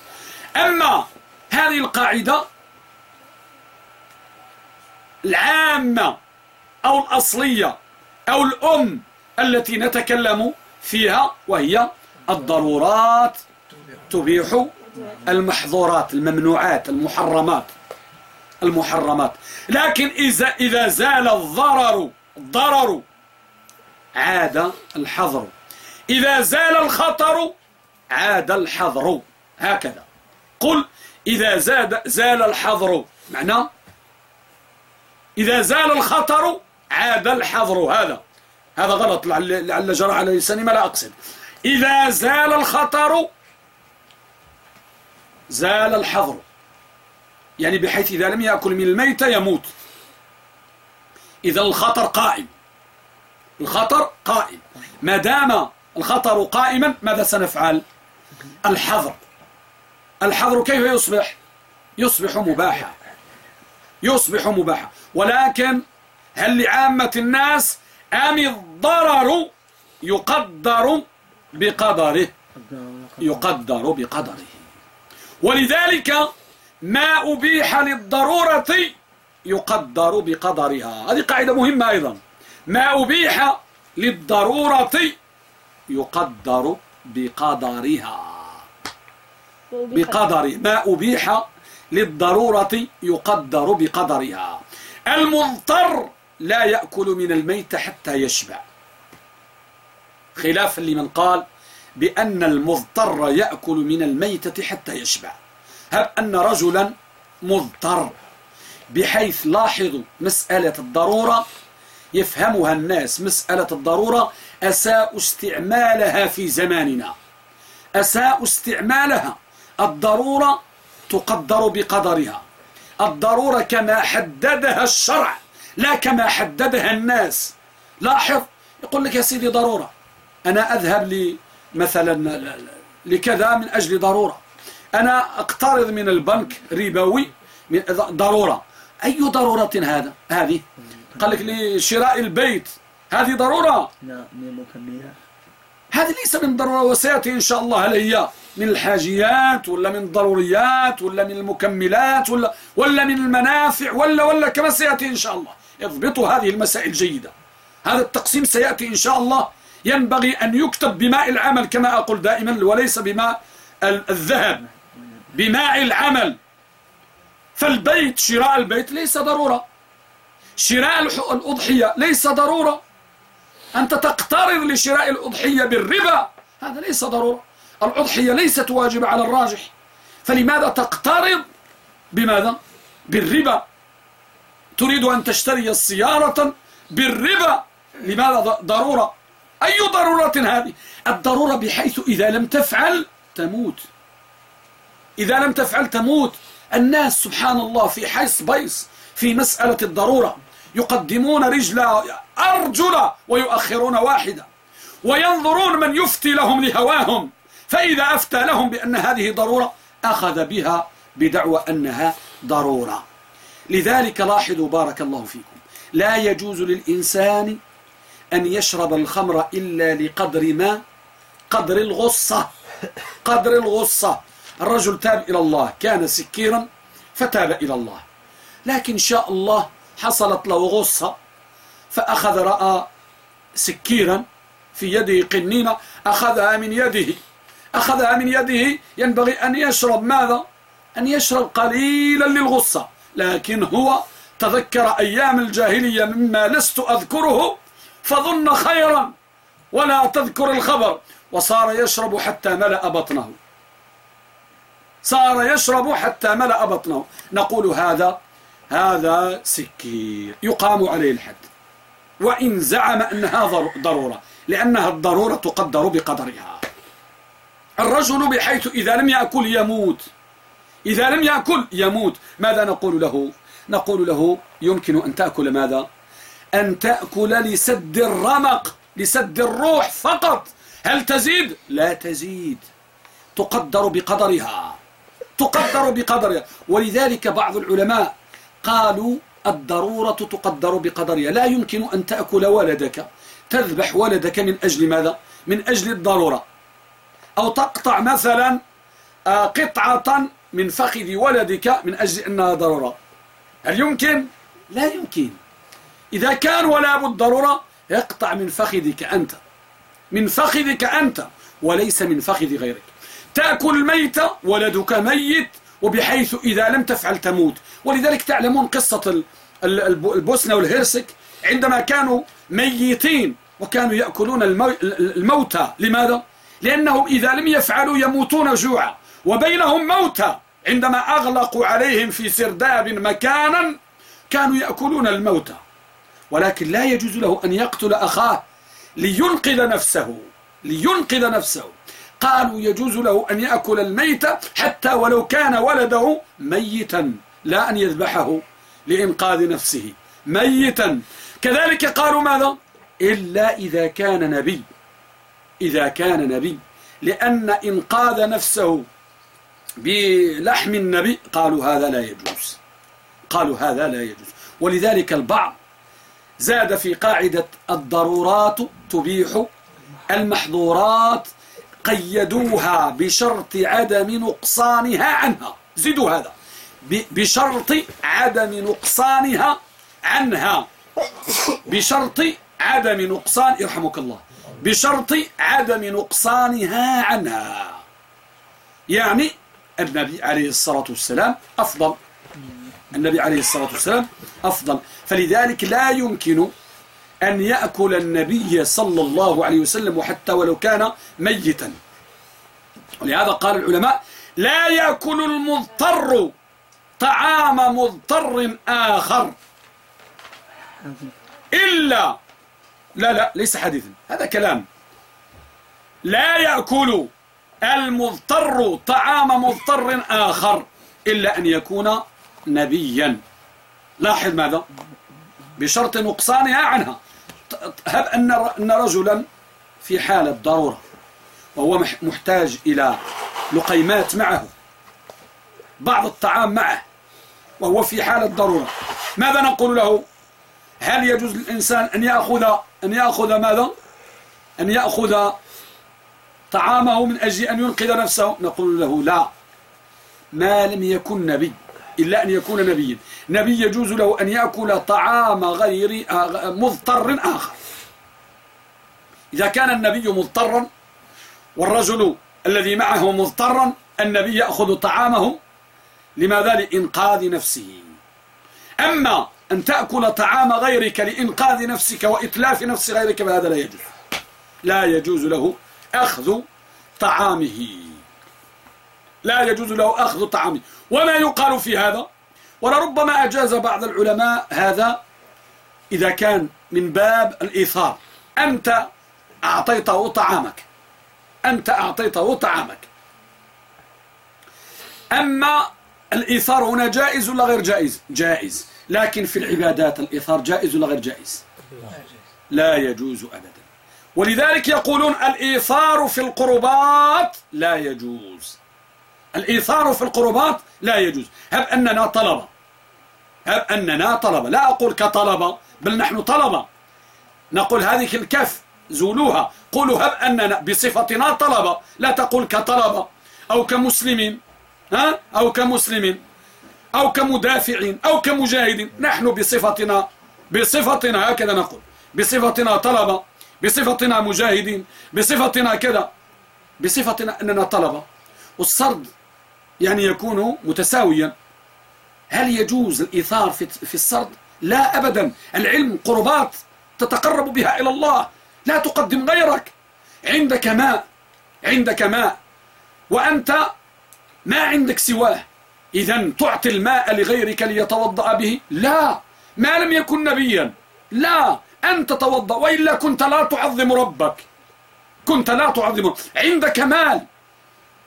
أما هذه القاعدة العامة أو الأصلية أو الأم التي نتكلم فيها وهي الضرورات تبيح المحظورات الممنوعات المحرمات المحرمات. لكن إذا, إذا زال الضرر الضرر عاد الحظر. إذا زال الخطر عاد الحظر. هكذا. قل إذا زاد زال الحظر. معنى إذا زال الخطر عاد الحظر هذا. هذا غلط لعل, لعل جرى على لساني ما لا أقصد. إذا زال الخطر زال الحظر. يعني بحيث إذا لم يأكل من الميتة يموت. إذا الخطر قائم. الخطر قائم. ما دام الخطر قائما ماذا سنفعل؟ الحظر. الحظر كيف يصبح؟ يصبح مباحا. يصبح مباحا. ولكن هل لعامة الناس أم الضرر يقدر بقدره؟ يقدر بقدره. ولذلك ما أبيح للضرورة يقدر بقدرها. هذه قاعدة مهمة أيضا. ما أبيح للضرورة يقدر بقدرها. بقدر ما أبيح للضرورة يقدر بقدرها. المضطر لا يأكل من الميت حتى يشبع. خلافا لمن قال بأن المضطر يأكل من الميتة حتى يشبع. هب أن رجلا مضطر بحيث لاحظوا مسألة الضرورة يفهمها الناس مسألة الضرورة أساء استعمالها في زماننا. أساء استعمالها. الضرورة تقدر بقدرها. الضرورة كما حددها الشرع لا كما حددها الناس. لاحظ؟ يقول لك يا سيدي ضرورة. أنا أذهب لي مثلا لكذا من أجل ضرورة. أنا أقترض من البنك ربوي من ضرورة. أي ضرورة هذا؟ هذه؟ قال لك لشراء البيت. هذه ضرورة. لا هذه ليس من ضرورة وسيأتي إن شاء الله هي من الحاجيات ولا من الضروريات ولا من المكملات ولا, ولا من المنافع ولا ولا كما سيأتي إن شاء الله. اضبطوا هذه المسائل جيدة. هذا التقسيم سيأتي إن شاء الله. ينبغي أن يكتب بماء العمل كما أقول دائما وليس بماء الذهب. بماء العمل. فالبيت شراء البيت ليس ضرورة. شراء الأضحية ليس ضرورة. أنت تقترض لشراء الأضحية بالربا. هذا ليس ضرورة. الأضحية ليست واجبة على الراجح. فلماذا تقترض؟ بماذا؟ بالربا. تريد أن تشتري السيارة بالربا. لماذا ضرورة؟ أي ضرورة هذه؟ الضرورة بحيث إذا لم تفعل تموت. إذا لم تفعل تموت. الناس سبحان الله في حيث بيص في مسألة الضرورة. يقدمون رجل أرجل ويؤخرون واحدة وينظرون من يفتي لهم لهواهم فإذا أفتى لهم بأن هذه ضرورة أخذ بها بدعوى أنها ضرورة. لذلك لاحظوا بارك الله فيكم لا يجوز للإنسان أن يشرب الخمر إلا لقدر ما قدر الغصة قدر الغصة. الرجل تاب إلى الله كان سكيرا فتاب إلى الله. لكن شاء الله حصلت له غصة فأخذ رأى سكيرا في يده قنينة أخذها من يده أخذها من يده. ينبغي أن يشرب ماذا؟ أن يشرب قليلا للغصة. لكن هو تذكر أيام الجاهلية مما لست أذكره فظن خيرا ولا تذكر الخبر وصار يشرب حتى ملأ بطنه. صار يشرب حتى ملأ بطنه. نقول هذا هذا سكير يقام عليه الحد. وإن زعم أنها ضرورة لأنها الضرورة تقدر بقدرها. الرجل بحيث إذا لم يأكل يموت. إذا لم يأكل يموت ماذا نقول له؟ نقول له يمكن أن تأكل ماذا؟ أن تأكل لسد الرمق لسد الروح فقط. هل تزيد؟ لا تزيد. تقدر بقدرها. تقدر بقدرها. ولذلك بعض العلماء قالوا الضرورة تقدر بقدرها. لا يمكن أن تأكل ولدك. تذبح ولدك من أجل ماذا؟ من أجل الضرورة. أو تقطع مثلا آه، قطعة من فخذ ولدك من أجل أنها ضرورة. هل يمكن؟ لا يمكن. إذا كان ولا بد ضرورة يقطع من فخذك أنت. من فخذك أنت وليس من فخذ غيرك. تأكل الميت ولدك ميت وبحيث إذا لم تفعل تموت. ولذلك تعلمون قصة البوسنة والهرسك. عندما كانوا ميتين وكانوا يأكلون الموتى. لماذا؟ لأنهم إذا لم يفعلوا يموتون جوعا. وبينهم موتى. عندما أغلقوا عليهم في سرداب مكانا كانوا يأكلون الموتى. ولكن لا يجوز له أن يقتل أخاه لينقذ نفسه. لينقذ نفسه. قالوا يجوز له أن يأكل الميت حتى ولو كان ولده ميتا لا أن يذبحه لإنقاذ نفسه. ميتا. كذلك قالوا ماذا؟ إلا إذا كان نبي. إذا كان نبي. لأن إنقاذ نفسه بلحم النبي قالوا هذا لا يجوز. قالوا هذا لا يجوز. ولذلك البعض زاد في قاعدة الضرورات تبيح المحظورات قيدوها بشرط عدم نقصانها عنها. زدوا هذا. بشرط عدم نقصانها عنها. بشرط عدم نقصان يرحمك الله. بشرط عدم نقصانها عنها. يعني النبي عليه الصلاة والسلام أفضل. النبي عليه الصلاة والسلام أفضل. فلذلك لا يمكن أن يأكل النبي صلى الله عليه وسلم وحتى ولو كان ميتا. ولهذا قال العلماء لا يأكل المضطر طعام مضطر آخر. إلا لا لا ليس حديثا هذا كلام. لا يأكل المضطر طعام مضطر آخر إلا أن يكون نبيا. لاحظ ماذا؟ بشرط نقصانها عنها. هب أن رجلا في حالة ضرورة وهو محتاج إلى لقيمات معه بعض الطعام معه وهو في حالة ضرورة ماذا نقول له؟ هل يجوز للإنسان أن يأخذ أن يأخذ ماذا؟ أن يأخذ طعامه من أجل أن ينقذ نفسه؟ نقول له لا. ما لم يكن نبي. إلا أن يكون نبيا. نبي يجوز له أن يأكل طعام غير آه، مضطر آخر. إذا كان النبي مضطرا والرجل الذي معه مضطرا النبي يأخذ طعامه لماذا؟ لإنقاذ نفسه. أما أن تأكل طعام غيرك لإنقاذ نفسك وإتلاف نفس غيرك فهذا لا يجوز. لا يجوز له أخذ طعامه. لا يجوز له أخذ طعامه وما يقال في هذا؟ ولربما أجاز بعض العلماء هذا إذا كان من باب الإيثار. أنت أعطيته طعامك. أنت أعطيته طعامك. أما الإيثار هنا جائز ولا غير جائز؟ جائز. لكن في العبادات الإيثار جائز ولا غير جائز؟ لا يجوز أبدا. ولذلك يقولون الإيثار في القربات لا يجوز. الإيثار في القربات لا يجوز. هب أننا طلبة. هب أننا طلبة. لا أقول كطلبة بل نحن طلبة. نقول هذه الكف زولوها. قولوا هب أننا بصفتنا طلبة. لا تقول كطلبة أو كمسلمين ها؟ أو كمسلمين أو كمدافعين أو كمجاهدين. نحن بصفتنا بصفتنا هكذا نقول. بصفتنا طلبة بصفتنا مجاهدين بصفتنا كذا. بصفتنا أننا طلبة. والصرد يعني يكون متساويا. هل يجوز الإيثار في السرد؟ لا أبدا. العلم قربات تتقرب بها إلى الله. لا تقدم غيرك. عندك ماء. عندك ماء. وأنت ما عندك سواه. إذا تعطي الماء لغيرك ليتوضأ به. لا. ما لم يكن نبيا. لا. أنت توضأ وإلا كنت لا تعظم ربك. كنت لا تعظم. عندك مال.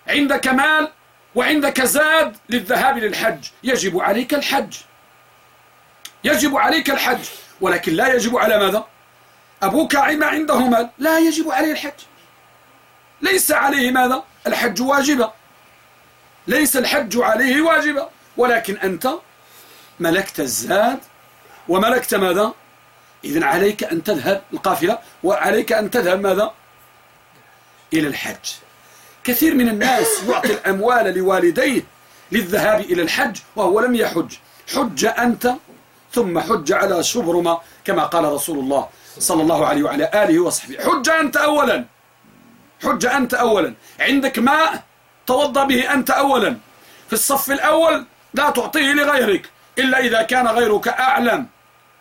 عندك مال. وعندك زاد للذهاب للحج يجب عليك الحج. يجب عليك الحج. ولكن لا يجب على ماذا؟ أبوك ما عنده مال. لا يجب عليه الحج. ليس عليه ماذا؟ الحج واجبة. ليس الحج عليه واجبة. ولكن أنت ملكت الزاد. وملكت ماذا؟ إذن عليك أن تذهب القافلة. وعليك أن تذهب ماذا؟ إلى الحج. كثير من الناس يعطي الأموال لوالديه للذهاب إلى الحج وهو لم يحج. حج أنت ثم حج على شبرمة كما قال رسول الله صلى الله عليه وعلى آله وصحبه. حج أنت أولا. حج أنت أولا. عندك ماء توضى به أنت أولا. في الصف الأول لا تعطيه لغيرك إلا إذا كان غيرك أعلم.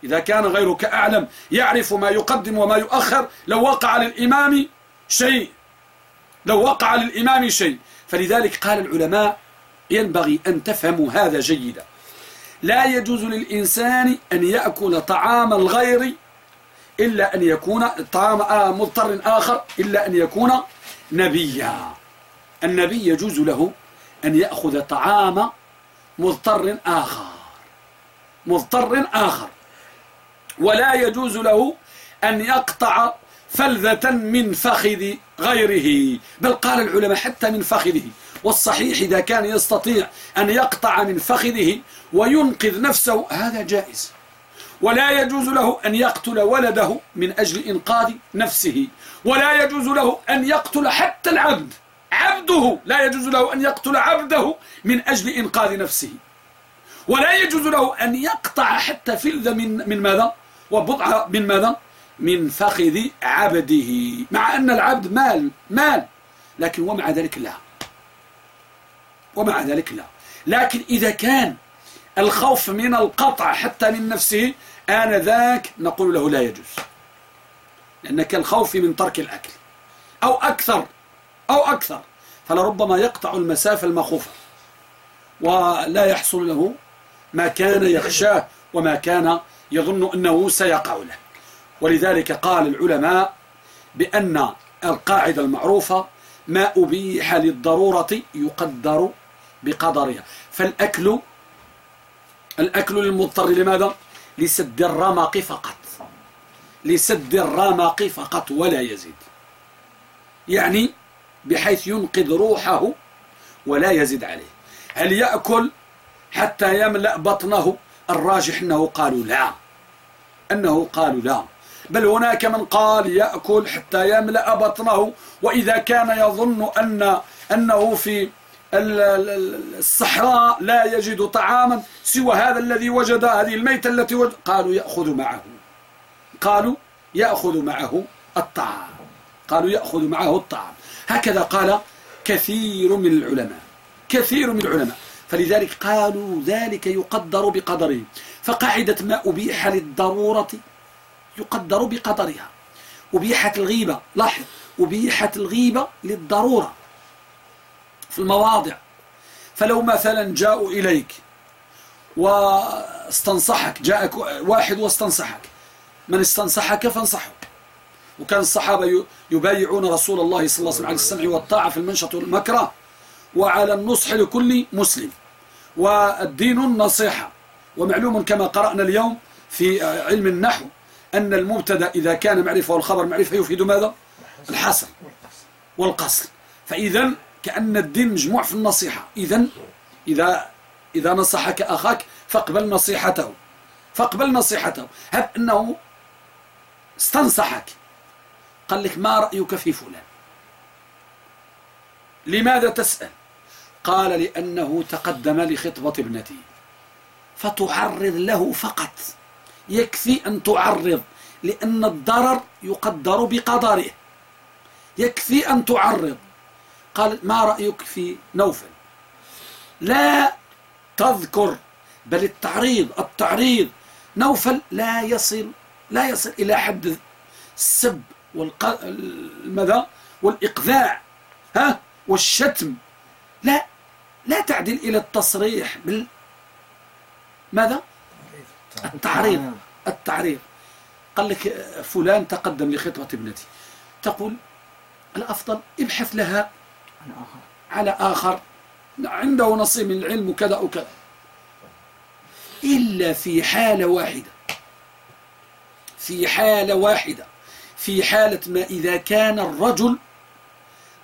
إذا كان غيرك أعلم يعرف ما يقدم وما يؤخر. لو وقع للإمام شيء. لو وقع للإمام شيء. فلذلك قال العلماء ينبغي أن تفهموا هذا جيدا. لا يجوز للإنسان أن يأكل طعام الغير إلا أن يكون طعام آه، مضطر آخر إلا أن يكون نبيا. النبي يجوز له أن يأخذ طعام مضطر آخر. مضطر آخر. ولا يجوز له أن يقطع فلذة من فخذ غيره. بل قال العلماء حتى من فخذه. والصحيح إذا كان يستطيع أن يقطع من فخذه وينقذ نفسه هذا جائز. ولا يجوز له أن يقتل ولده من أجل إنقاذ نفسه. ولا يجوز له أن يقتل حتى العبد. عبده لا يجوز له أن يقتل عبده من أجل إنقاذ نفسه. ولا يجوز له أن يقطع حتى فلذة من, من ماذا؟ وبضعة من ماذا؟ من فخذ عبده مع أن العبد مال مال لكن ومع ذلك لا. ومع ذلك لا. لكن إذا كان الخوف من القطع حتى من نفسه آنذاك نقول له لا يجوز. لأنك الخوف من ترك الأكل أو أكثر أو أكثر فلربما يقطع المسافة المخوفة ولا يحصل له ما كان يخشاه وما كان يظن أنه سيقع له. ولذلك قال العلماء بأن القاعدة المعروفة ما أبيح للضرورة يقدر بقدرها. فالأكل الأكل للمضطر لماذا؟ لسد الرمق فقط. لسد الرمق فقط ولا يزيد. يعني بحيث ينقذ روحه ولا يزيد عليه. هل يأكل حتى يملأ بطنه؟ الراجح أنه قالوا لا. أنه قالوا لا. بل هناك من قال يأكل حتى يملأ بطنه وإذا كان يظن أن أنه في الصحراء لا يجد طعاما سوى هذا الذي وجد هذه الميتة التي وجد قالوا يأخذ معه. قالوا يأخذ معه الطعام. قالوا يأخذ معه الطعام. هكذا قال كثير من العلماء. كثير من العلماء. فلذلك قالوا ذلك يقدر بقدره. فقاعدة ما أبيح للضرورة يقدر بقدرها. أبيحت الغيبة لاحظ أبيحت الغيبة للضرورة في المواضع. فلو مثلا جاءوا إليك واستنصحك جاءك واحد واستنصحك من استنصحك فانصحه. وكان الصحابة يبايعون رسول الله صلى الله عليه وسلم على السمع والطاعة في المنشط والمكره وعلى النصح لكل مسلم. والدين النصيحة. ومعلوم كما قرأنا اليوم في علم النحو أن المبتدأ إذا كان معرفة والخبر معرفة يفيد ماذا؟ الحصر والقصر. فإذا كأن الدين مجموع في النصيحة. إذا إذا إذا نصحك أخاك فاقبل نصيحته. فاقبل نصيحته. هب أنه استنصحك. قال لك ما رأيك في فلان؟ لماذا تسأل؟ قال لأنه تقدم لخطبة ابنته فتعرض له فقط. يكفي أن تعرض لأن الضرر يقدر بقدره. يكفي أن تعرض. قال ما رأيك في نوفل؟ لا تذكر بل التعريض التعريض. نوفل لا يصل لا يصل إلى حد السب والماذا والإقذاع ها؟ والشتم. لا لا تعدل إلى التصريح بال ماذا؟ التعريض التعريض قال لك فلان تقدم لخطبة ابنتي. تقول الأفضل ابحث لها على آخر. عنده نصيب من العلم وكذا وكذا. إلا في حالة واحدة. في حالة واحدة. في حالة ما إذا كان الرجل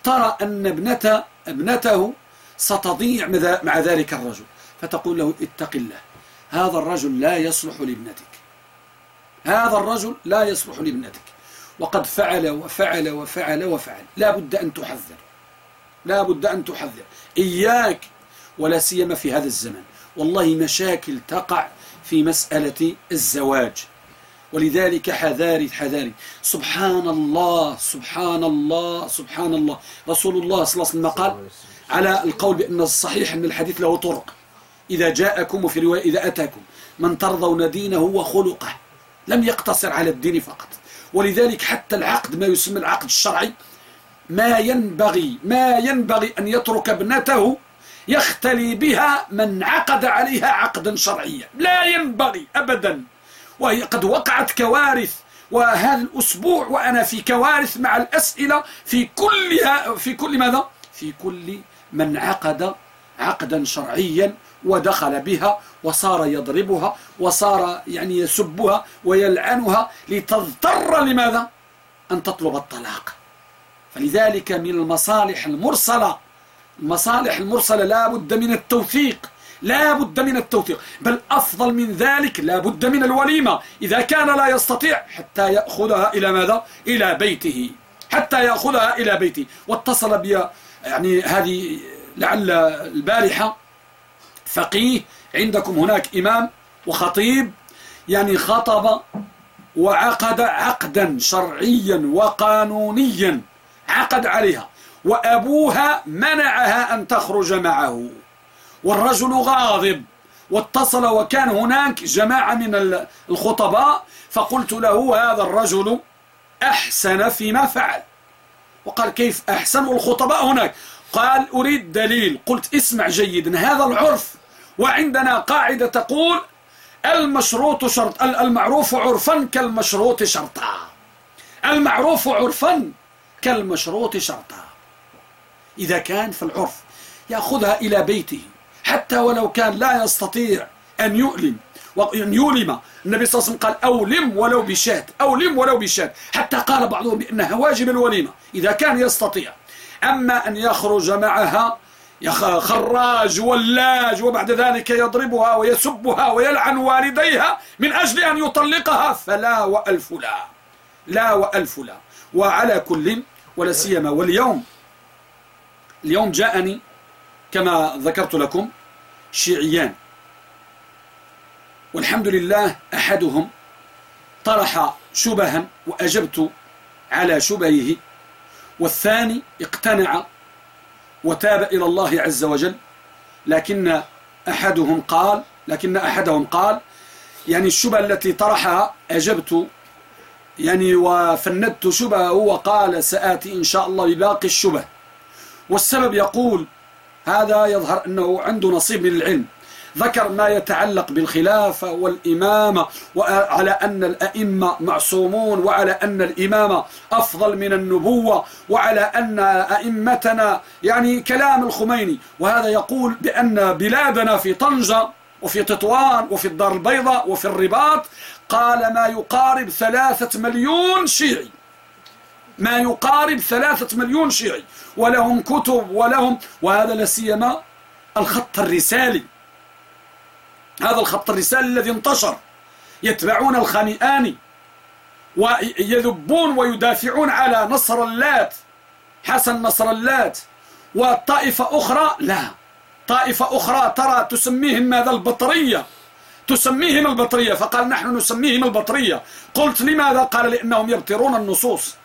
وترى أن ابنته, ابنته ستضيع مع ذلك الرجل. فتقول له اتق الله. هذا الرجل لا يصلح لابنتك. هذا الرجل لا يصلح لابنتك. وقد فعل وفعل وفعل وفعل. لا بد أن تحذر. لا بد أن تحذر. إياك ولا سيما في هذا الزمن. والله مشاكل تقع في مسألة الزواج. ولذلك حذاري حذاري. سبحان الله سبحان الله سبحان الله. رسول الله صلى الله عليه وسلم قال على القول بأن الصحيح أن الحديث له طرق. إذا جاءكم وفي رواية إذا أتاكم من ترضون دينه وخلقه لم يقتصر على الدين فقط. ولذلك حتى العقد ما يسمى العقد الشرعي ما ينبغي ما ينبغي أن يترك ابنته يختلي بها من عقد عليها عقدا شرعيا. لا ينبغي أبدا. وهي قد وقعت كوارث وهذا الأسبوع وأنا في كوارث مع الأسئلة في كلها في كل ماذا؟ في كل من عقد عقدا شرعيا. ودخل بها وصار يضربها وصار يعني يسبها ويلعنها لتضطر لماذا؟ أن تطلب الطلاق. فلذلك من المصالح المرسلة المصالح المرسلة لا بد من التوثيق لا بد من التوثيق. بل أفضل من ذلك لا بد من الوليمة. إذا كان لا يستطيع حتى يأخذها إلى ماذا؟ إلى بيته. حتى يأخذها إلى بيته. واتصل بي يعني هذه لعل البارحة فقيه عندكم هناك إمام وخطيب يعني خطب وعقد عقدا شرعيا وقانونيا عقد عليها. وأبوها منعها أن تخرج معه. والرجل غاضب. واتصل وكان هناك جماعة من الخطباء فقلت له هذا الرجل أحسن فيما فعل. وقال كيف أحسن؟ الخطباء هناك. قال أريد دليل. قلت اسمع جيدا هذا العرف وعندنا قاعدة تقول المشروط شرط المعروف عرفا كالمشروط شرطا. المعروف عرفا كالمشروط شرطا. إذا كان في العرف يأخذها إلى بيته حتى ولو كان لا يستطيع أن يؤلم وأن يولم النبي صلى الله عليه وسلم قال أولم ولو بشاة أولم ولو بشاة. حتى قال بعضهم بأنها واجب الوليمة إذا كان يستطيع. أما أن يخرج معها خراج ولاج وبعد ذلك يضربها ويسبها ويلعن والديها من أجل أن يطلقها. فلا وألف لا لا وألف لا. وعلى كل ولا سيما واليوم. اليوم جاءني كما ذكرت لكم شيعيان. والحمد لله أحدهم طرح شبها وأجبت على شبهه والثاني اقتنع وتاب إلى الله عز وجل لكن أحدهم قال لكن أحدهم قال يعني الشبهة التي طرحها أجبت يعني وفندت شبهة وقال سآتي إن شاء الله بباقي الشبه والسبب يقول هذا يظهر أنه عنده نصيب من العلم. ذكر ما يتعلق بالخلافة والإمامة وعلى أن الأئمة معصومون وعلى أن الإمامة أفضل من النبوة وعلى أن أئمتنا يعني كلام الخميني. وهذا يقول بأن بلادنا في طنجة وفي تطوان وفي الدار البيضاء وفي الرباط قال ما يقارب ثلاثة مليون شيعي. ما يقارب ثلاثة مليون شيعي. ولهم كتب ولهم وهذا لسيما الخط الرسالي. هذا الخط الرسالي الذي انتشر. يتبعون الخانئان ويذبون ويدافعون على نصر اللات حسن نصر اللات. وطائفة أخرى لا. طائفة أخرى ترى تسميهم ماذا؟ البطرية. تسميهم البطرية. فقال نحن نسميهم البطرية. قلت لماذا؟ قال لأنهم يبطرون النصوص.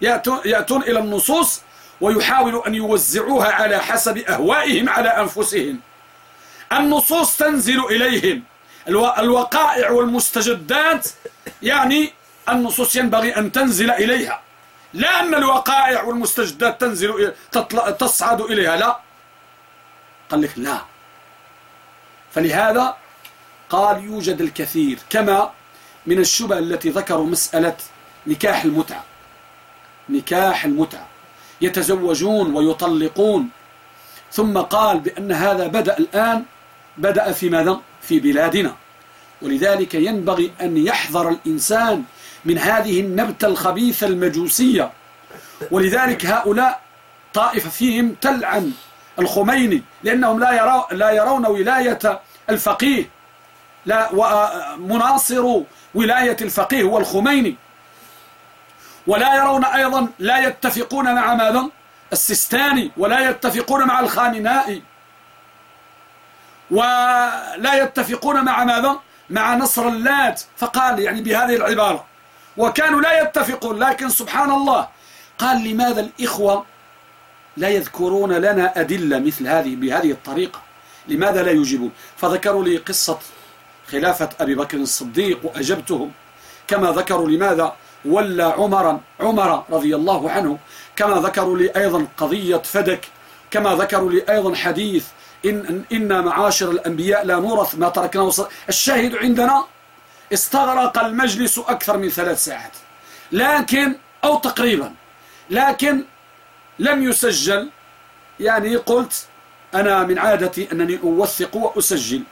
يأتون إلى النصوص ويحاولوا أن يوزعوها على حسب أهوائهم على أنفسهم. النصوص تنزل إليهم. الوقائع والمستجدات يعني النصوص ينبغي أن تنزل إليها. لا أن الوقائع والمستجدات تنزل تصعد إليها لا. قال لك لا. فلهذا قال يوجد الكثير كما من الشبه التي ذكروا مسألة نكاح المتعة. نكاح المتعة. يتزوجون ويطلقون. ثم قال بأن هذا بدأ الآن بدأ في ماذا؟ في بلادنا. ولذلك ينبغي أن يحذر الإنسان من هذه النبتة الخبيثة المجوسية. ولذلك هؤلاء طائفة فيهم تلعن الخميني لأنهم لا يرون, لا يرون ولاية الفقيه. لا ومناصر ولاية الفقيه هو الخميني. ولا يرون أيضا لا يتفقون مع ماذا؟ السيستاني ولا يتفقون مع الخامنائي ولا يتفقون مع ماذا؟ مع نصر اللات. فقال يعني بهذه العبارة وكانوا لا يتفقون لكن سبحان الله. قال لماذا الإخوة لا يذكرون لنا أدلة مثل هذه بهذه الطريقة؟ لماذا لا يجيبون؟ فذكروا لي قصة خلافة أبي بكر الصديق وأجبتهم. كما ذكروا لماذا؟ ولى عمرا عمر رضي الله عنه. كما ذكروا لي أيضا قضية فدك. كما ذكروا لي أيضا حديث إن, إن معاشر الأنبياء لا نورث ما تركناه الشاهد عندنا استغرق المجلس أكثر من ثلاث ساعات. لكن أو تقريبا. لكن لم يسجل. يعني قلت أنا من عادتي أنني أوثق وأسجل.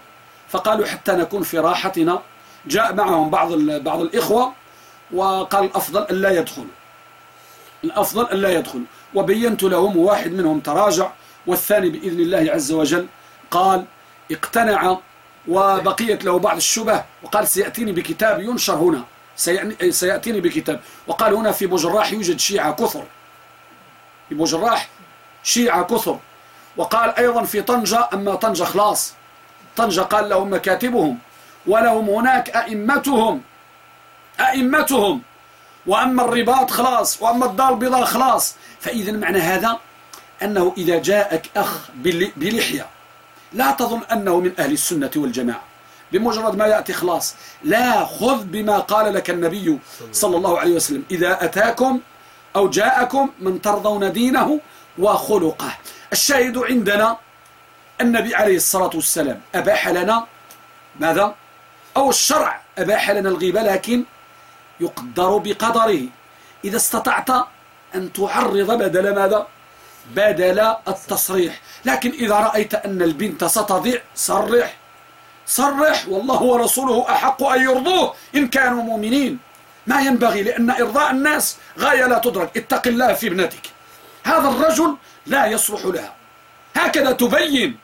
فقالوا حتى نكون في راحتنا. جاء معهم بعض بعض الإخوة وقال الأفضل أن لا يدخلوا الأفضل أن لا يدخلوا وبينت لهم واحد منهم تراجع. والثاني بإذن الله عز وجل قال اقتنع وبقيت له بعض الشبه وقال سيأتيني بكتاب ينشر هنا. سيأتيني بكتاب. وقال هنا في بجراح يوجد شيعة كثر. في بجراح شيعة كثر. وقال أيضا في طنجة أما طنجة خلاص. طنجة قال لهم مكاتبهم. ولهم هناك أئمتهم. أئمتهم. وأما الرباط خلاص وأما الدار البيضاء خلاص. فإذا معنى هذا أنه إذا جاءك أخ بلحية لا تظن أنه من أهل السنة والجماعة بمجرد ما يأتي خلاص لا خذ بما قال لك النبي صلى الله عليه وسلم إذا أتاكم أو جاءكم من ترضون دينه وخلقه الشاهد عندنا النبي عليه الصلاة والسلام أباح لنا ماذا؟ أو الشرع أباح لنا الغيبة لكن يقدر بقدره إذا استطعت أن تعرض بدل ماذا؟ بدل التصريح. لكن إذا رأيت أن البنت ستضيع صرح. صرح والله ورسوله أحق أن يرضوه إن كانوا مؤمنين. ما ينبغي لأن إرضاء الناس غاية لا تدرك. اتق الله في ابنتك. هذا الرجل لا يصلح لها. هكذا تبين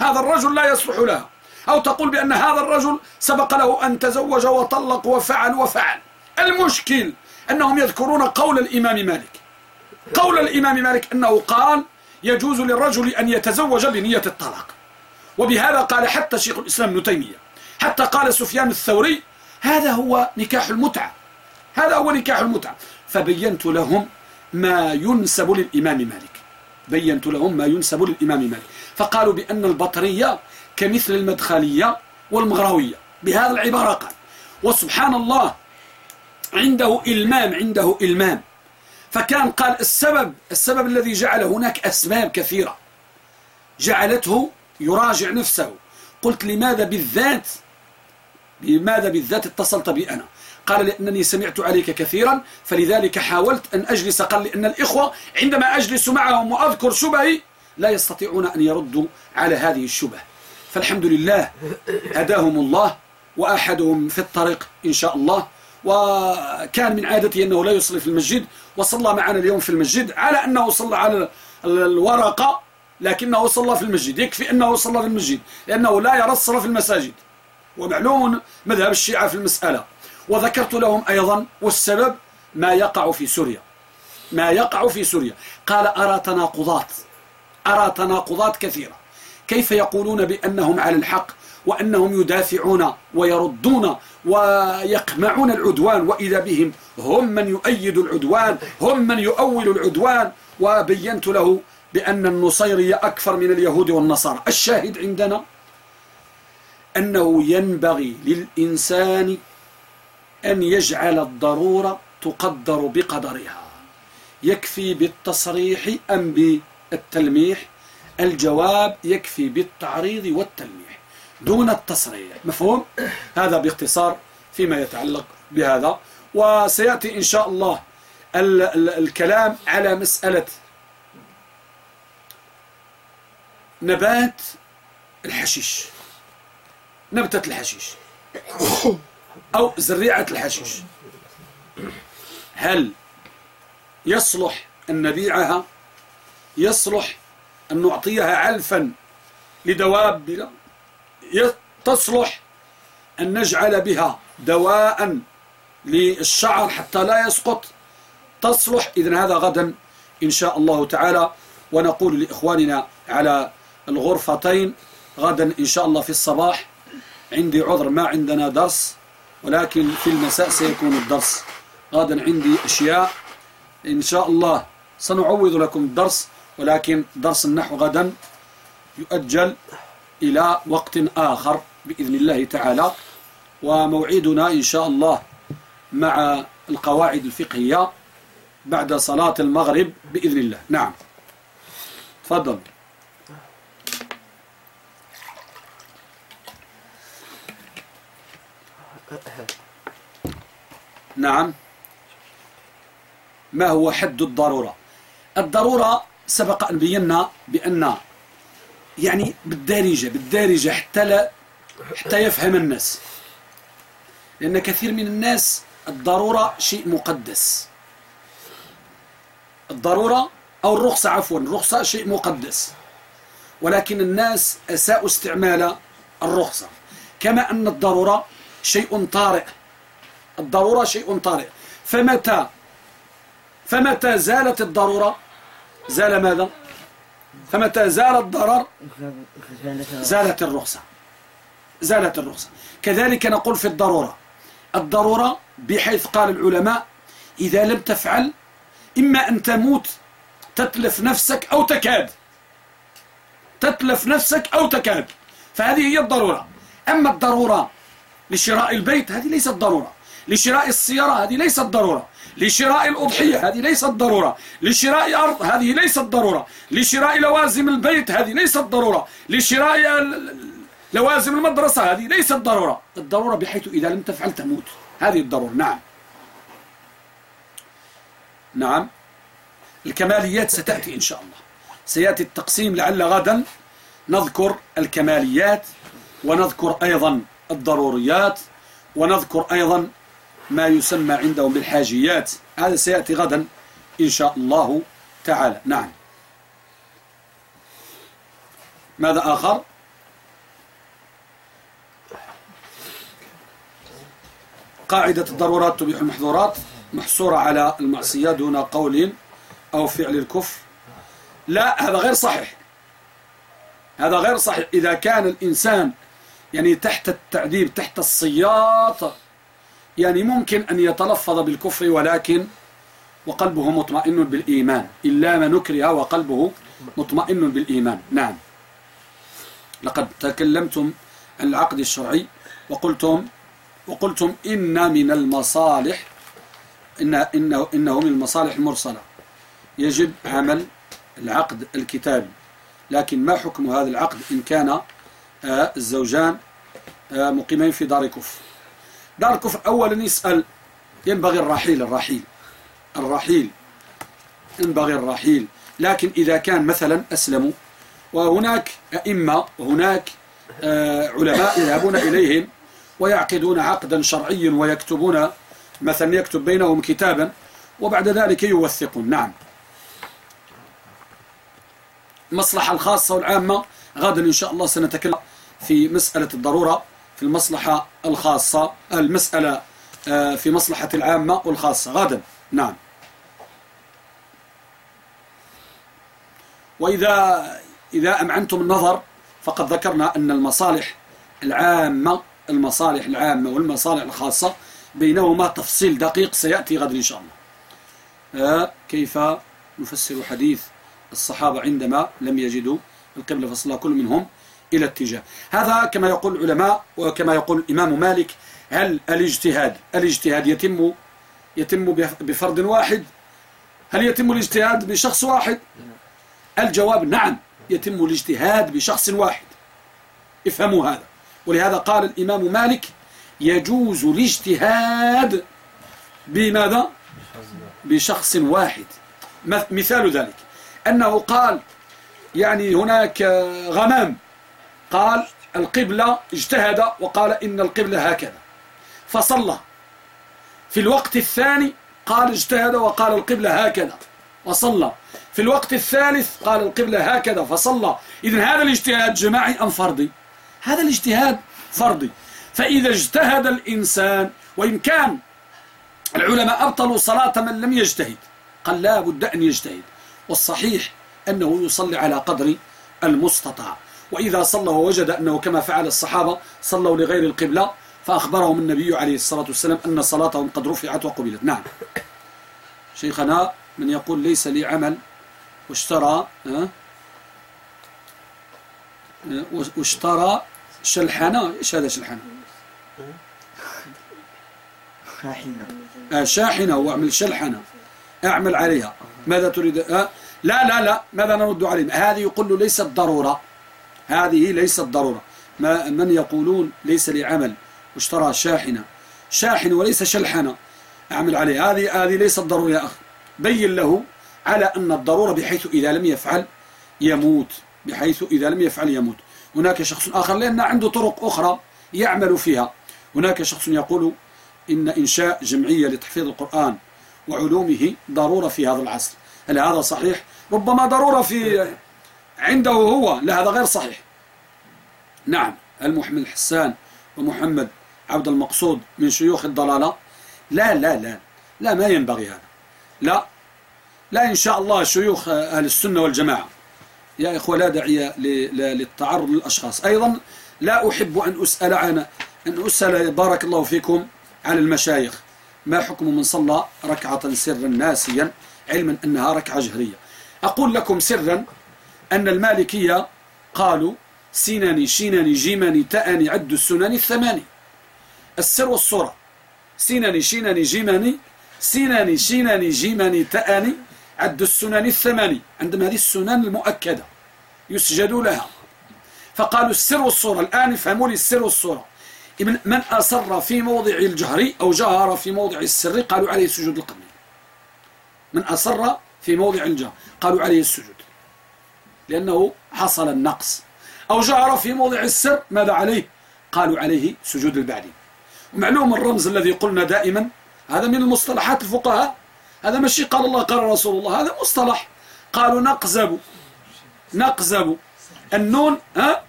هذا الرجل لا يصلح لها. أو تقول بأن هذا الرجل سبق له أن تزوج وطلق وفعل وفعل. المشكل أنهم يذكرون قول الإمام مالك. قول الإمام مالك أنه قال يجوز للرجل أن يتزوج بنية الطلاق. وبهذا قال حتى شيخ الإسلام ابن تيمية حتى قال سفيان الثوري هذا هو نكاح المتعة. هذا هو نكاح المتعة. فبينت لهم ما ينسب للإمام مالك. بينت لهم ما ينسب للإمام مالك. فقالوا بأن البطرية كمثل المدخلية والمغراوية بهذا العبارة قال وسبحان الله عنده إلمام عنده إلمام. فكان قال السبب السبب الذي جعل هناك أسباب كثيرة. جعلته يراجع نفسه. قلت لماذا بالذات؟ لماذا بالذات اتصلت بي أنا؟ قال لأنني سمعت عليك كثيرا فلذلك حاولت أن أجلس. قال لأن الإخوة عندما أجلس معهم وأذكر شبهي لا يستطيعون أن يردوا على هذه الشبه. فالحمد لله هداهم الله وأحدهم في الطريق إن شاء الله. وكان من عادته أنه لا يصلي في المسجد وصلى معنا اليوم في المسجد على أنه صلى على الورقة لكنه صلى في المسجد. يكفي أنه صلى في المسجد لأنه لا يرى الصلاة في المساجد. ومعلوم مذهب الشيعة في المسألة. وذكرت لهم أيضا والسبب ما يقع في سوريا. ما يقع في سوريا. قال أرى تناقضات. أرى تناقضات كثيرة. كيف يقولون بأنهم على الحق؟ وأنهم يدافعون ويردون ويقمعون العدوان وإذا بهم هم من يؤيد العدوان هم من يؤول العدوان. وبينت له بأن النصيرية أكثر من اليهود والنصارى. الشاهد عندنا أنه ينبغي للإنسان أن يجعل الضرورة تقدر بقدرها. يكفي بالتصريح أم بالتلميح؟ الجواب يكفي بالتعريض والتلميح. دون التصريح. مفهوم؟ هذا باختصار فيما يتعلق بهذا. وسيأتي إن شاء الله ال ال الكلام على مسألة نبات الحشيش. نبتة الحشيش. أو زريعة الحشيش. هل يصلح أن نبيعها؟ يصلح أن نعطيها علفا لدوابنا تصلح أن نجعل بها دواء للشعر حتى لا يسقط. تصلح إذن هذا غدا إن شاء الله تعالى. ونقول لإخواننا على الغرفتين غدا إن شاء الله في الصباح. عندي عذر ما عندنا درس ولكن في المساء سيكون الدرس. غدا عندي أشياء. إن شاء الله سنعوض لكم الدرس ولكن درس النحو غدا يؤجل. إلى وقت آخر بإذن الله تعالى وموعدنا إن شاء الله مع القواعد الفقهية بعد صلاة المغرب بإذن الله. نعم. تفضل. نعم. ما هو حد الضرورة؟ الضرورة سبق أن بينا بأن يعني بالدارجة بالدارجة حتى لا حتى يفهم الناس. لأن كثير من الناس الضرورة شيء مقدس. الضرورة أو الرخصة عفوا الرخصة شيء مقدس. ولكن الناس أساءوا استعمال الرخصة. كما أن الضرورة شيء طارئ. الضرورة شيء طارئ. فمتى فمتى زالت الضرورة؟ زال ماذا؟ فمتى زال الضرر زالت الرخصة. زالت الرخصة. كذلك نقول في الضرورة. الضرورة بحيث قال العلماء إذا لم تفعل إما أن تموت تتلف نفسك أو تكاد. تتلف نفسك أو تكاد. فهذه هي الضرورة. أما الضرورة لشراء البيت هذه ليست ضرورة. لشراء السيارة هذه ليست ضرورة. لشراء الأضحية هذه ليست ضرورة. لشراء أرض هذه ليست ضرورة. لشراء لوازم البيت هذه ليست ضرورة. لشراء لوازم المدرسة هذه ليست ضرورة. الضرورة بحيث إذا لم تفعل تموت. هذه الضرورة. نعم. نعم. الكماليات ستأتي إن شاء الله. سيأتي التقسيم لعل غدا نذكر الكماليات ونذكر أيضا الضروريات ونذكر أيضا ما يسمى عندهم بالحاجيات. هذا سيأتي غدا إن شاء الله تعالى. نعم. ماذا آخر؟ قاعدة الضرورات تبيح المحظورات محصورة على المعصية دون قول أو فعل الكفر. لا هذا غير صحيح. هذا غير صحيح. إذا كان الإنسان يعني تحت التعذيب تحت السياط يعني ممكن أن يتلفظ بالكفر ولكن وقلبه مطمئن بالإيمان. إلا ما نكره وقلبه مطمئن بالإيمان. نعم. لقد تكلمتم عن العقد الشرعي وقلتم وقلتم إن من المصالح إن إنه, إنه من المصالح المرسلة. يجب عمل العقد الكتابي. لكن ما حكم هذا العقد إن كان آه، الزوجان آه، مقيمين في دار كفر؟ دار كفر أولا يسأل ينبغي الرحيل الرحيل الرحيل ينبغي الرحيل. لكن إذا كان مثلا أسلموا وهناك أئمة وهناك آه، علماء يذهبون إليهم ويعقدون عقدا شرعيا ويكتبون مثلا يكتب بينهم كتابا وبعد ذلك يوثقون. نعم. المصلحة الخاصة والعامة غدا إن شاء الله سنتكلم في مسألة الضرورة. المصلحة الخاصة المسألة آه، في مصلحة العامة والخاصة. غدا نعم. وإذا إذا أمعنتم النظر فقد ذكرنا أن المصالح العامة المصالح العامة والمصالح الخاصة بينهما تفصيل دقيق سيأتي غدا إن شاء الله. آه، كيف نفسر حديث الصحابة عندما لم يجدوا القبلة فصلى كل منهم إلى اتجاه. هذا كما يقول العلماء وكما يقول الإمام مالك هل الاجتهاد الاجتهاد يتم يتم بفرد واحد؟ هل يتم الاجتهاد بشخص واحد؟ الجواب نعم يتم الاجتهاد بشخص واحد. افهموا هذا. ولهذا قال الإمام مالك يجوز الاجتهاد بماذا؟ بشخص واحد. مثال ذلك. أنه قال يعني هناك غمام قال القبلة اجتهد وقال إن القبلة هكذا. فصلى. في الوقت الثاني قال اجتهد وقال القبلة هكذا. وصلى. في الوقت الثالث قال القبلة هكذا فصلى. إذن هذا الاجتهاد جماعي أم فردي؟ هذا الاجتهاد فردي. فإذا اجتهد الإنسان وإن كان العلماء أبطلوا صلاة من لم يجتهد قال لا بد أن يجتهد. والصحيح أنه يصلي على قدر المستطاع. وإذا صلى ووجد أنه كما فعل الصحابة صلوا لغير القبلة فأخبرهم النبي عليه الصلاة والسلام أن صلاتهم قد رفعت وقبلت. نعم. شيخنا من يقول ليس لي عمل واشترى واشترى شلحنة. إيش هذا شلحنة؟ شاحنة. آه شاحنة واعمل شلحنة. اعمل عليها. ماذا تريد؟ آه لا لا لا ماذا نرد عليه هذه يقول ليست ضرورة. هذه ليست ضرورة. ما من يقولون ليس لي عمل واشترى شاحنة. شاحن وليس شلحنة. أعمل عليه. هذه هذه ليست ضرورة يا أخ بين له على أن الضرورة بحيث إذا لم يفعل يموت. بحيث إذا لم يفعل يموت. هناك شخص آخر لأن عنده طرق أخرى يعمل فيها. هناك شخص يقول إن إنشاء جمعية لتحفيظ القرآن وعلومه ضرورة في هذا العصر. هل هذا صحيح؟ ربما ضرورة في عنده هو لا هذا غير صحيح. نعم المحمد الحسان ومحمد عبد المقصود من شيوخ الضلالة. لا لا لا لا ما ينبغي هذا. لا لا إن شاء الله شيوخ أهل السنة والجماعة. يا إخوة لا داعي للتعرض للأشخاص. أيضا لا أحب أن أسأل عن أن أسأل بارك الله فيكم على المشايخ. ما حكم من صلى ركعة سرا ناسيا علما أنها ركعة جهرية. أقول لكم سرا أن المالكية قالوا سيناني شيناني جيماني تأني عد السنن الثماني. السر والصورة. سيناني شيناني جيماني سيناني شيناني جيماني تأني عد السنن الثماني. عندما هذه السنن المؤكدة. يسجد لها. فقالوا السر والصورة. الآن افهموا لي السر والصورة. من أصر في موضع الجهر أو جهر في موضع السر؟ قالوا عليه سجود القبل من أصر في موضع الجهر. قالوا عليه السجود. لأنه حصل النقص. أو جهر في موضع السر ماذا عليه؟ قالوا عليه سجود البعدي ومعلوم الرمز الذي قلنا دائما هذا من المصطلحات الفقهاء. هذا ماشي قال الله قال رسول الله هذا مصطلح. قالوا نقزب نقزب. النون ها؟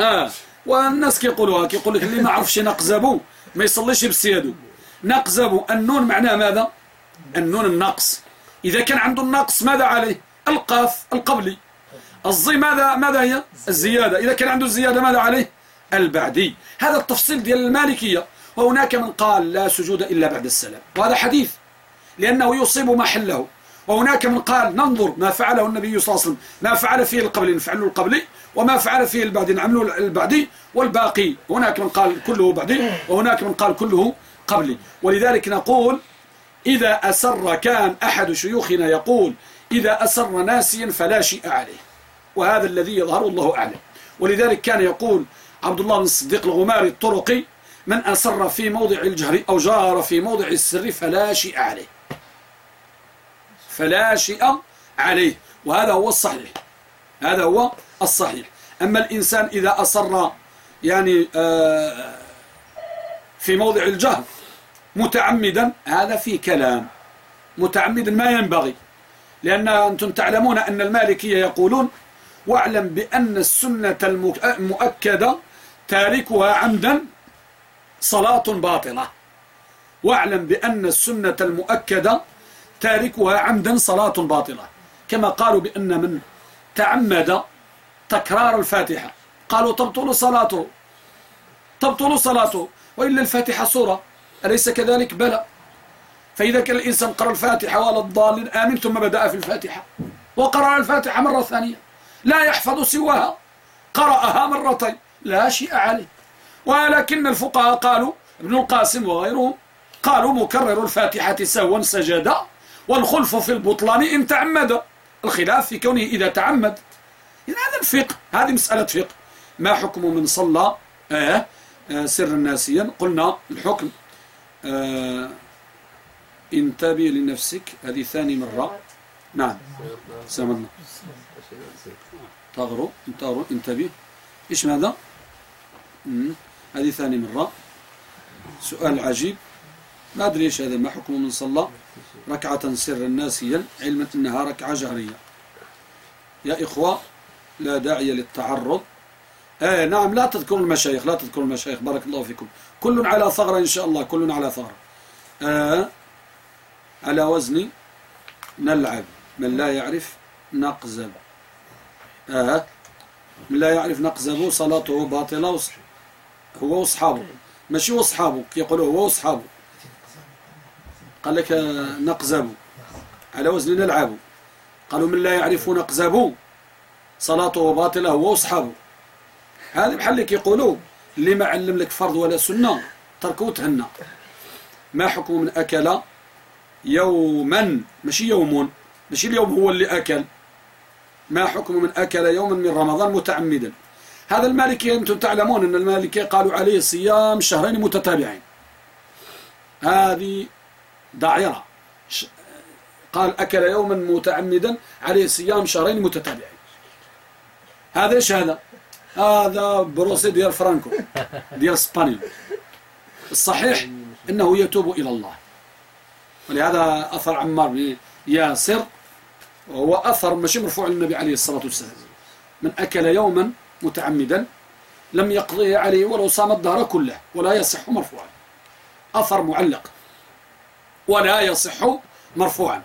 آه والناس كيقولوها كيقول لك اللي ما عرفش نقزبو ما يصليش بسيادو. نقزب النون معناه ماذا؟ النون النقص. إذا كان عنده النقص ماذا عليه؟ القاف القبلي. الظي ماذا ماذا هي؟ الزيادة. إذا كان عنده الزيادة ماذا عليه؟ البعدي. هذا التفصيل ديال المالكية. وهناك من قال لا سجود إلا بعد السلام. وهذا حديث. لأنه يصيب محله وهناك من قال ننظر ما فعله النبي صلى الله عليه وسلم. ما فعل فيه القبل نفعل القبلي. وما فعل فيه البعدي نعمل البعدي والباقي. هناك من قال كله بعدي. وهناك من قال كله قبلي. ولذلك نقول إذا أسر كان أحد شيوخنا يقول إذا أسر ناسيا فلا شيء عليه وهذا الذي يظهر الله أعلم. ولذلك كان يقول عبد الله بن الصديق الغماري الطرقي من أسر في موضع الجهر أو جار في موضع السر فلا شيء عليه. فلا شيء عليه وهذا هو الصحيح. هذا هو الصحيح. أما الإنسان إذا أصر يعني آه، في موضع الجهر متعمدا هذا في كلام. متعمدا ما ينبغي لأن أنتم تعلمون أن المالكية يقولون واعلم بأن السنة المؤكدة تاركها عمدا صلاة باطلة. واعلم بأن السنة المؤكدة تاركها عمدا صلاة باطلة. كما قالوا بأن من تعمد تكرار الفاتحة. قالوا تبطل صلاته. تبطل صلاته. وإلا الفاتحة سورة. أليس كذلك؟ بلى. فإذا كان الإنسان قرأ الفاتحة ولا الضالين آمن ثم بدأ في الفاتحة. وقرأ الفاتحة مرة ثانية. لا يحفظ سواها. قرأها مرتين. لا شيء عليه. ولكن الفقهاء قالوا ابن القاسم وغيرهم قالوا مكرر الفاتحة سوا سجد والخلف في البطلان إن تعمد. الخلاف في كونه إذا تعمد. إذا هذا الفقه هذه مسألة فقه. ما حكم من صلى؟ آه آه سرا ناسيا. قلنا الحكم. آه انتبه لنفسك. هذه ثاني مرة. نعم. سامدنا تغرو تغرو انتبه. إيش ماذا؟ هذه ثاني مرة. سؤال عجيب. ما أدري إيش هذا ما حكم من صلى؟ ركعة سرا ناسيا علما أنها ركعة جهرية يا إخوة لا داعي للتعرض. آه نعم لا تذكروا المشايخ لا تذكروا المشايخ. بارك الله فيكم. كل على ثغرة إن شاء الله كل على ثغرة. آه على وزن نلعب. من لا يعرف نقزب. آه من لا يعرف نقزب صلاته باطلة هو وصحابه. ماشي وصحابه يقولوا هو وصحابه. قال لك نقزب. على وزن نلعب. قالوا من لا يعرف نقزب. صلاته باطلة هو وصحابه. هذا بحال لك يقولوا. اللي ما علم لك فرض ولا سنة تركه وتهنى ما حكم من أكل يوما؟ ماشي يوم ماشي اليوم هو اللي أكل. ما حكم من أكل يوما من رمضان متعمدا؟ هذا المالكي أنتم تعلمون أن المالكي قالوا عليه صيام شهرين متتابعين. هذه داعرة. قال أكل يوما متعمدا عليه صيام شهرين متتابعين. هذا إيش هذا؟ هذا بروسي ديال فرانكو ديال اسبانيا الصحيح إنه يتوب إلى الله. ولهذا أثر عمار بن ياسر وهو أثر ماشي مرفوع للنبي عليه الصلاة والسلام. من أكل يوما متعمدا لم يقضي عليه ولو صام الدهر كله ولا يصح مرفوعا. أثر معلق ولا يصح مرفوعا.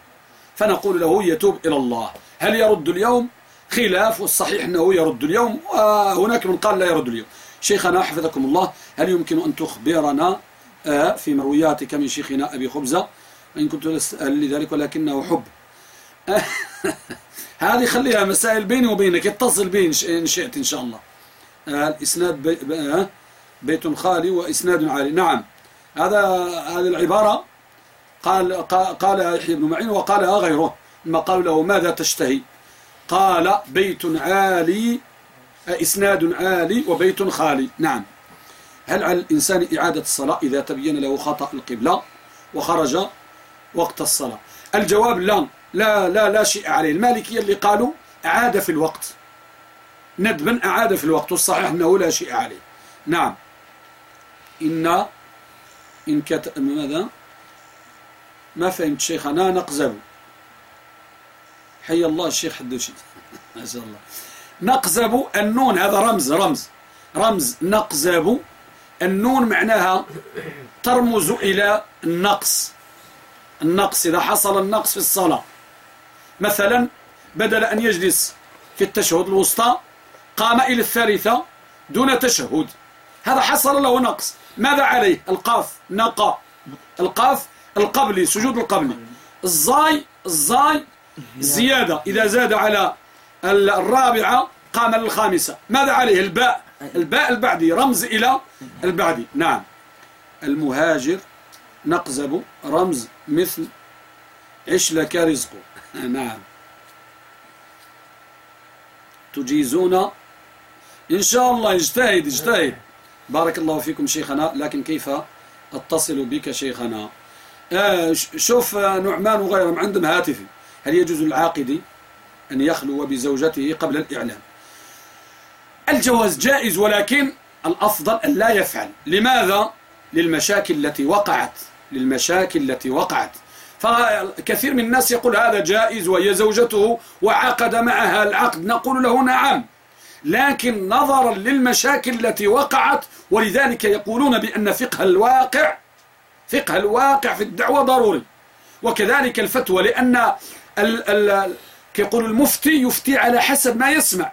فنقول له يتوب إلى الله. هل يرد اليوم؟ خلاف والصحيح أنه يرد اليوم وهناك من قال لا يرد اليوم. شيخنا حفظكم الله هل يمكن أن تخبرنا آه، في مروياتك من شيخنا أبي خبزة؟ إن كنت أسأل لذلك ولكنه حب. (laughs) هذه خليها مسائل بيني وبينك اتصل بي إن شئت إن شاء الله. آه، الإسناد آه، بيت خالي وإسناد عالي. نعم هذا هذه العبارة قال قال يحيى بن معين وقالها غيره ما قال له ماذا تشتهي؟ قال بيت عالي إسناد عالي وبيت خالي. نعم. هل على الإنسان إعادة الصلاة إذا تبين له خطأ القبلة وخرج وقت الصلاة؟ الجواب لا لا لا لا شيء عليه. المالكية اللي قالوا أعاد في الوقت. ندبا أعاد في الوقت والصحيح أنه لا شيء عليه. نعم. إن إن كت... ماذا؟ ما فهمت شيخنا نقزل حي الله الشيخ حدوشي. ما شاء الله. نقزب النون هذا رمز رمز. رمز نقزب النون معناها ترمز إلى النقص. النقص إذا حصل النقص في الصلاة. مثلا بدل أن يجلس في التشهد الوسطى قام إلى الثالثة دون تشهد. هذا حصل له نقص. ماذا عليه؟ القاف. نقى. القاف القبلي سجود القبلي. الزاي الزاي زيادة. إذا زاد على الرابعة قام للخامسة. ماذا عليه؟ الباء. الباء البعدي. رمز إلى البعدي. نعم. المهاجر نقزب رمز مثل عش لك رزقه. (laughs) نعم. تجيزون. إن شاء الله اجتهد اجتهد بارك الله فيكم شيخنا. لكن كيف أتصل بك شيخنا؟ آه شوف نعمان وغيرهم عندهم هاتفي. هل يجوز العاقد أن يخلو بزوجته قبل الإعلام؟ الجواز جائز ولكن الأفضل أن لا يفعل. لماذا؟ للمشاكل التي وقعت. للمشاكل التي وقعت. فكثير من الناس يقول هذا جائز وهي زوجته وعقد معها العقد. نقول له نعم. لكن نظرا للمشاكل التي وقعت ولذلك يقولون بأن فقه الواقع فقه الواقع في الدعوة ضروري. وكذلك الفتوى لأن كيقول المفتي يفتي على حسب ما يسمع.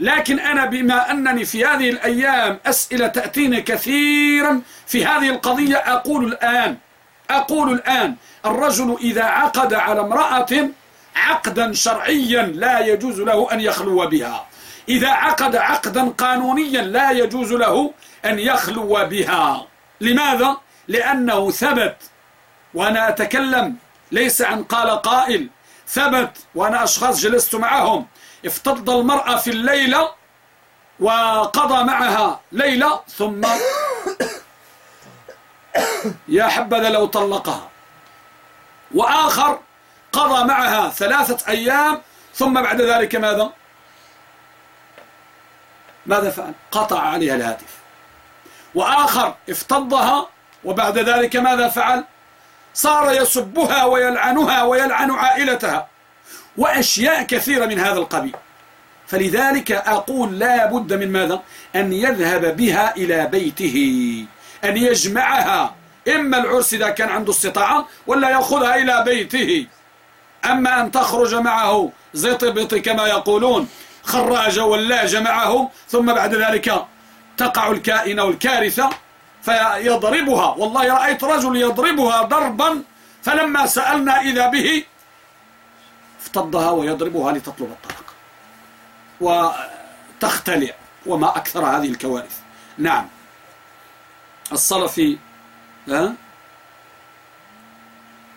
لكن أنا بما أنني في هذه الأيام أسئلة تأتيني كثيرا في هذه القضية أقول الآن أقول الآن الرجل إذا عقد على امرأة عقدا شرعيا لا يجوز له أن يخلو بها. إذا عقد عقدا قانونيا لا يجوز له أن يخلو بها. لماذا؟ لأنه ثبت وأنا أتكلم ليس عن قال قائل ثبت وأنا أشخاص جلست معهم. افتض المرأة في الليلة وقضى معها ليلة ثم يا حبذا لو طلقها. وآخر قضى معها ثلاثة أيام ثم بعد ذلك ماذا؟ ماذا فعل؟ قطع عليها الهاتف. وآخر افتضها وبعد ذلك ماذا فعل؟ صار يسبها ويلعنها ويلعن عائلتها وأشياء كثيرة من هذا القبيل. فلذلك أقول لا بد من ماذا؟ أن يذهب بها إلى بيته أن يجمعها إما العرس إذا كان عنده استطاعة ولا يأخذها إلى بيته. أما أن تخرج معه زيط كما يقولون خراج ولاج معه ثم بعد ذلك تقع الكائن والكارثة فيضربها. والله رأيت رجل يضربها ضربا فلما سألنا إذا به افتضها ويضربها لتطلب الطلاق. وتختلع وما أكثر هذه الكوارث. نعم. الصلفي ها؟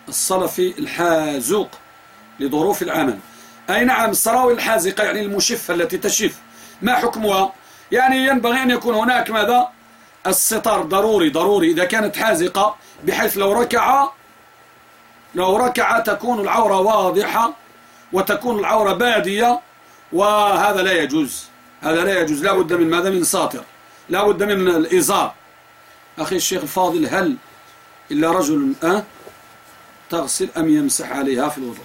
الصلفي الحازوق لظروف العمل. أي نعم الصراوي الحازقة يعني المشفة التي تشف. ما حكمها؟ يعني ينبغي أن يكون هناك ماذا؟ الستار ضروري ضروري. إذا كانت حازقة بحيث لو ركع لو ركع تكون العورة واضحة وتكون العورة بادية وهذا لا يجوز. هذا لا يجوز. لا بد من ماذا؟ من ساطر. لا بد من الإزار. أخي الشيخ الفاضل هل إلا رجل أه تغسل أم يمسح عليها في الوضوء؟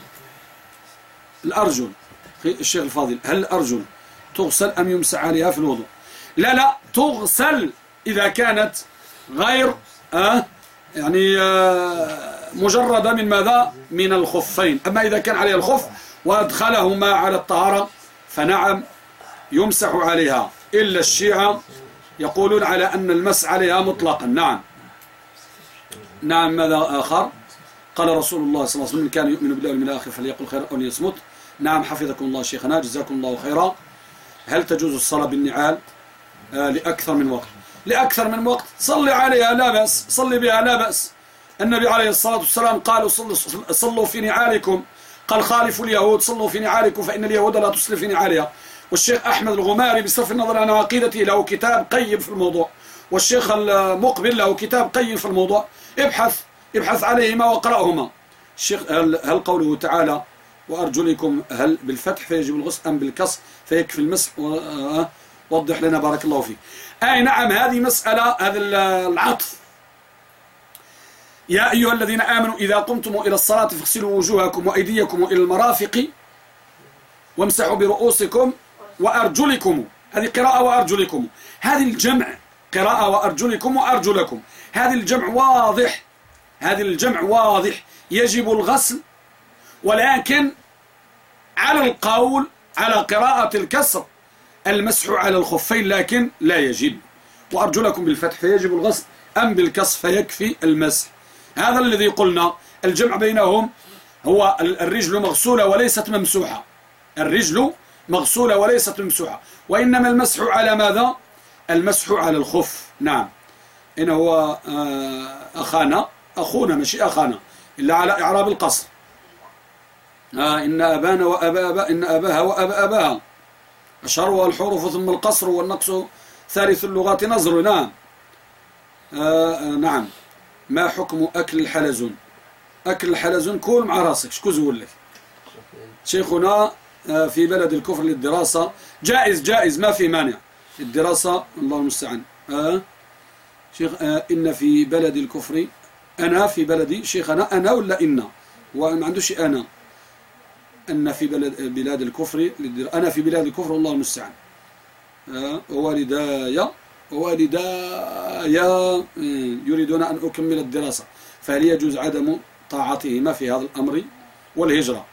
الأرجل. الشيخ الفاضل هل الأرجل تغسل أم يمسح عليها في الوضوء؟ لا لا تغسل. إذا كانت غير أه يعني أه مجردة من ماذا؟ من الخفين. أما إذا كان عليها الخف وأدخلهما على الطهارة فنعم يمسح عليها. إلا الشيعة يقولون على أن المس عليها مطلقا. نعم. نعم ماذا آخر؟ قال رسول الله صلى الله عليه وسلم كان يؤمن بالله واليوم الآخر فليقل خيرا أو ليصمت. نعم حفظكم الله شيخنا جزاكم الله خيرا. هل تجوز الصلاة بالنعال؟ آه لأكثر من وقت. لأكثر من وقت. صلي عليها لا بأس. صلي بها لا بأس. النبي عليه الصلاة والسلام قال صلوا في نعالكم. قال خالفوا اليهود صلوا في نعالكم فإن اليهود لا تصلي في نعالها. والشيخ أحمد الغماري بصرف النظر عن عقيدته له كتاب قيم في الموضوع. والشيخ المقبل له كتاب قيم في الموضوع. ابحث ابحث عليهما واقرأهما. الشيخ هل, هل قوله تعالى وأرجلكم هل بالفتح فيجب الغسل أم بالكسر فيكفي المسح؟ آه، وضح لنا بارك الله فيك. أي نعم هذه مسألة هذا العطف. يا أيها الذين آمنوا إذا قمتم إلى الصلاة فاغسلوا وجوهكم وأيديكم إلى المرافق وامسحوا برؤوسكم وأرجلكم. هذه قراءة وأرجلكم. هذه الجمع قراءة وأرجلكم وأرجلكم. هذه الجمع واضح. هذه الجمع واضح. يجب الغسل ولكن على القول على قراءة الكسر. المسح على الخفين لكن لا يجب. وأرجلكم بالفتح فيجب الغسل أم بالكسر فيكفي المسح. هذا الذي قلنا الجمع بينهم هو الرجل مغسولة وليست ممسوحة. الرجل مغسولة وليست ممسوحة. وإنما المسح على ماذا؟ المسح على الخف. نعم. إن هو آه، أخانا أخونا ماشي أخانا. إلا على إعراب القصر. آه إن أبانا وأبا أبا إن أباها وأبا أباها. الشر والحروف ثم القصر والنقص ثالث اللغات نظر. نعم. آه, آه، نعم. ما حكم أكل الحلزون؟ أكل الحلزون كل مع راسك. شكو زول لك؟ شيخنا آه، في بلد الكفر للدراسة. جائز جائز ما في مانع. الدراسة الله المستعان. آه شيخ آه إن في بلد الكفر أنا في بلدي شيخنا أنا ولا إنا؟ وما عندوش أنا. أن في بلد بلاد الكفر أنا في بلاد الكفر الله المستعان. آه ووالدايا آه، يريدون أن أكمل الدراسة فهل يجوز عدم طاعتهما في هذا الأمر؟ والهجرة.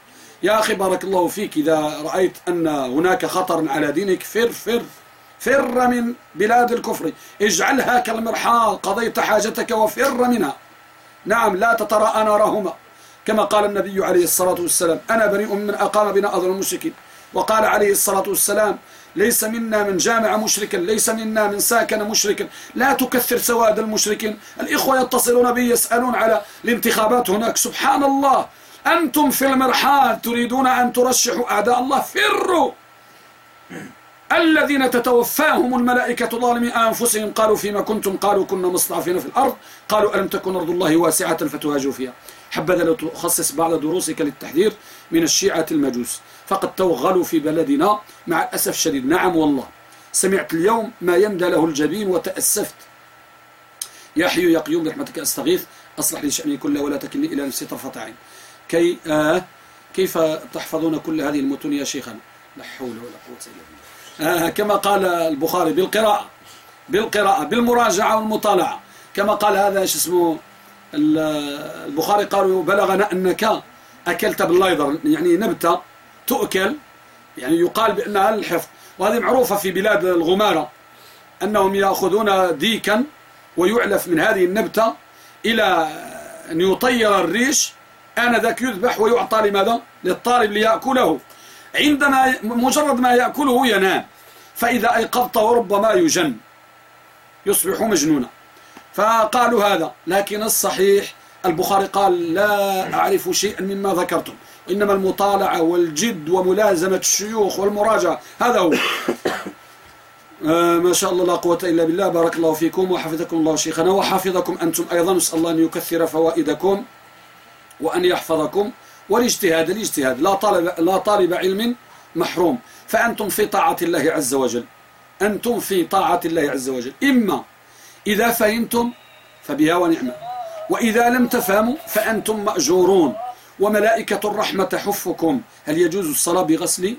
يا أخي بارك الله فيك إذا رأيت أن هناك خطر على دينك فر فر فر من بلاد الكفر. اجعلها كالمرحاض قضيت حاجتك وفر منها. نعم لا تتراءى نارهما كما قال النبي عليه الصلاة والسلام أنا بريء من أقام بنا أظل المشركين. وقال عليه الصلاة والسلام ليس منا من جامع مشركا ليس منا من ساكن مشركا. لا تكثر سواد المشركين. الإخوة يتصلون بي يسألون على الانتخابات هناك. سبحان الله. أنتم في المرحال تريدون أن ترشحوا أعداء الله؟ فروا! الذين تتوفاهم الملائكة ظالمي أنفسهم قالوا فيما كنتم قالوا كنا مستضعفين في الأرض قالوا ألم تكن أرض الله واسعة فتهاجوا فيها؟ حبذا لو تخصص بعض دروسك للتحذير من الشيعة المجوس. فقد توغلوا في بلدنا مع الأسف الشديد. نعم والله. سمعت اليوم ما يندى له الجبين وتأسفت. يا حي يا قيوم برحمتك أستغيث. أصلح لي شأني كله ولا تكلني إلى نفسي طرفة عين. كي آه كيف تحفظون كل هذه المتون يا شيخنا؟ لا حول ولا قوة إلا بالله. كما قال البخاري بالقراءة بالقراءة بالمراجعة والمطالعة. كما قال هذا إيش اسمه البخاري قالوا بلغنا أنك أكلت باللايدر يعني نبتة تؤكل يعني يقال بأنها الحفظ وهذه معروفة في بلاد الغمارة أنهم يأخذون ديكا ويعلف من هذه النبتة إلى أن يطير الريش آنذاك يذبح ويعطى لماذا؟ للطالب ليأكله. عندما مجرد ما يأكله ينام. فإذا أيقظته ربما يجن يصبح مجنونا. فقالوا هذا لكن الصحيح البخاري قال لا أعرف شيئا مما ذكرتم. إنما المطالعة والجد وملازمة الشيوخ والمراجعة هذا هو. (coughs) آه ما شاء الله لا قوة إلا بالله. بارك الله فيكم وحفظكم الله شيخنا. وحفظكم أنتم أيضا. نسأل الله أن يكثر فوائدكم وأن يحفظكم. والاجتهاد الاجتهاد. لا طالب, لا طالب علم محروم. فأنتم في طاعة الله عز وجل. أنتم في طاعة الله عز وجل. إما إذا فهمتم فبها ونعمة. وإذا لم تفهموا فأنتم مأجورون. وملائكة الرحمة تحفكم هل يجوز الصلاة بغسل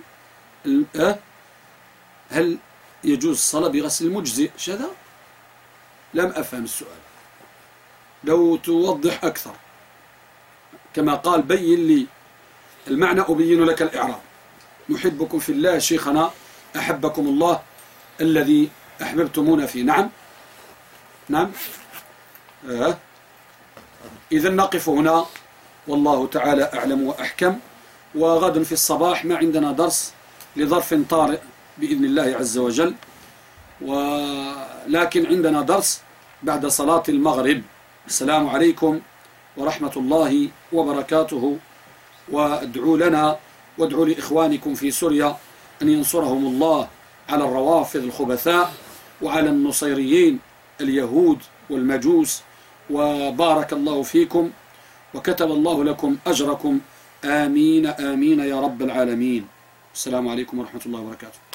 هل يجوز الصلاة بغسل المجزئ؟ هذا لم أفهم السؤال. لو توضح أكثر. كما قال بين لي المعنى أبين لك الإعراب. نحبكم في الله شيخنا أحبكم الله الذي أحببتمونا فيه. نعم. نعم. آه. إذا نقف هنا. والله تعالى أعلم وأحكم. وغدا في الصباح ما عندنا درس لظرف طارئ بإذن الله عز وجل. ولكن عندنا درس بعد صلاة المغرب. السلام عليكم ورحمة الله وبركاته. وادعوا لنا وادعوا لإخوانكم في سوريا أن ينصرهم الله على الروافض الخبثاء وعلى النصيريين اليهود والمجوس. وبارك الله فيكم وكتب الله لكم أجركم. آمين آمين يا رب العالمين. السلام عليكم ورحمة الله وبركاته.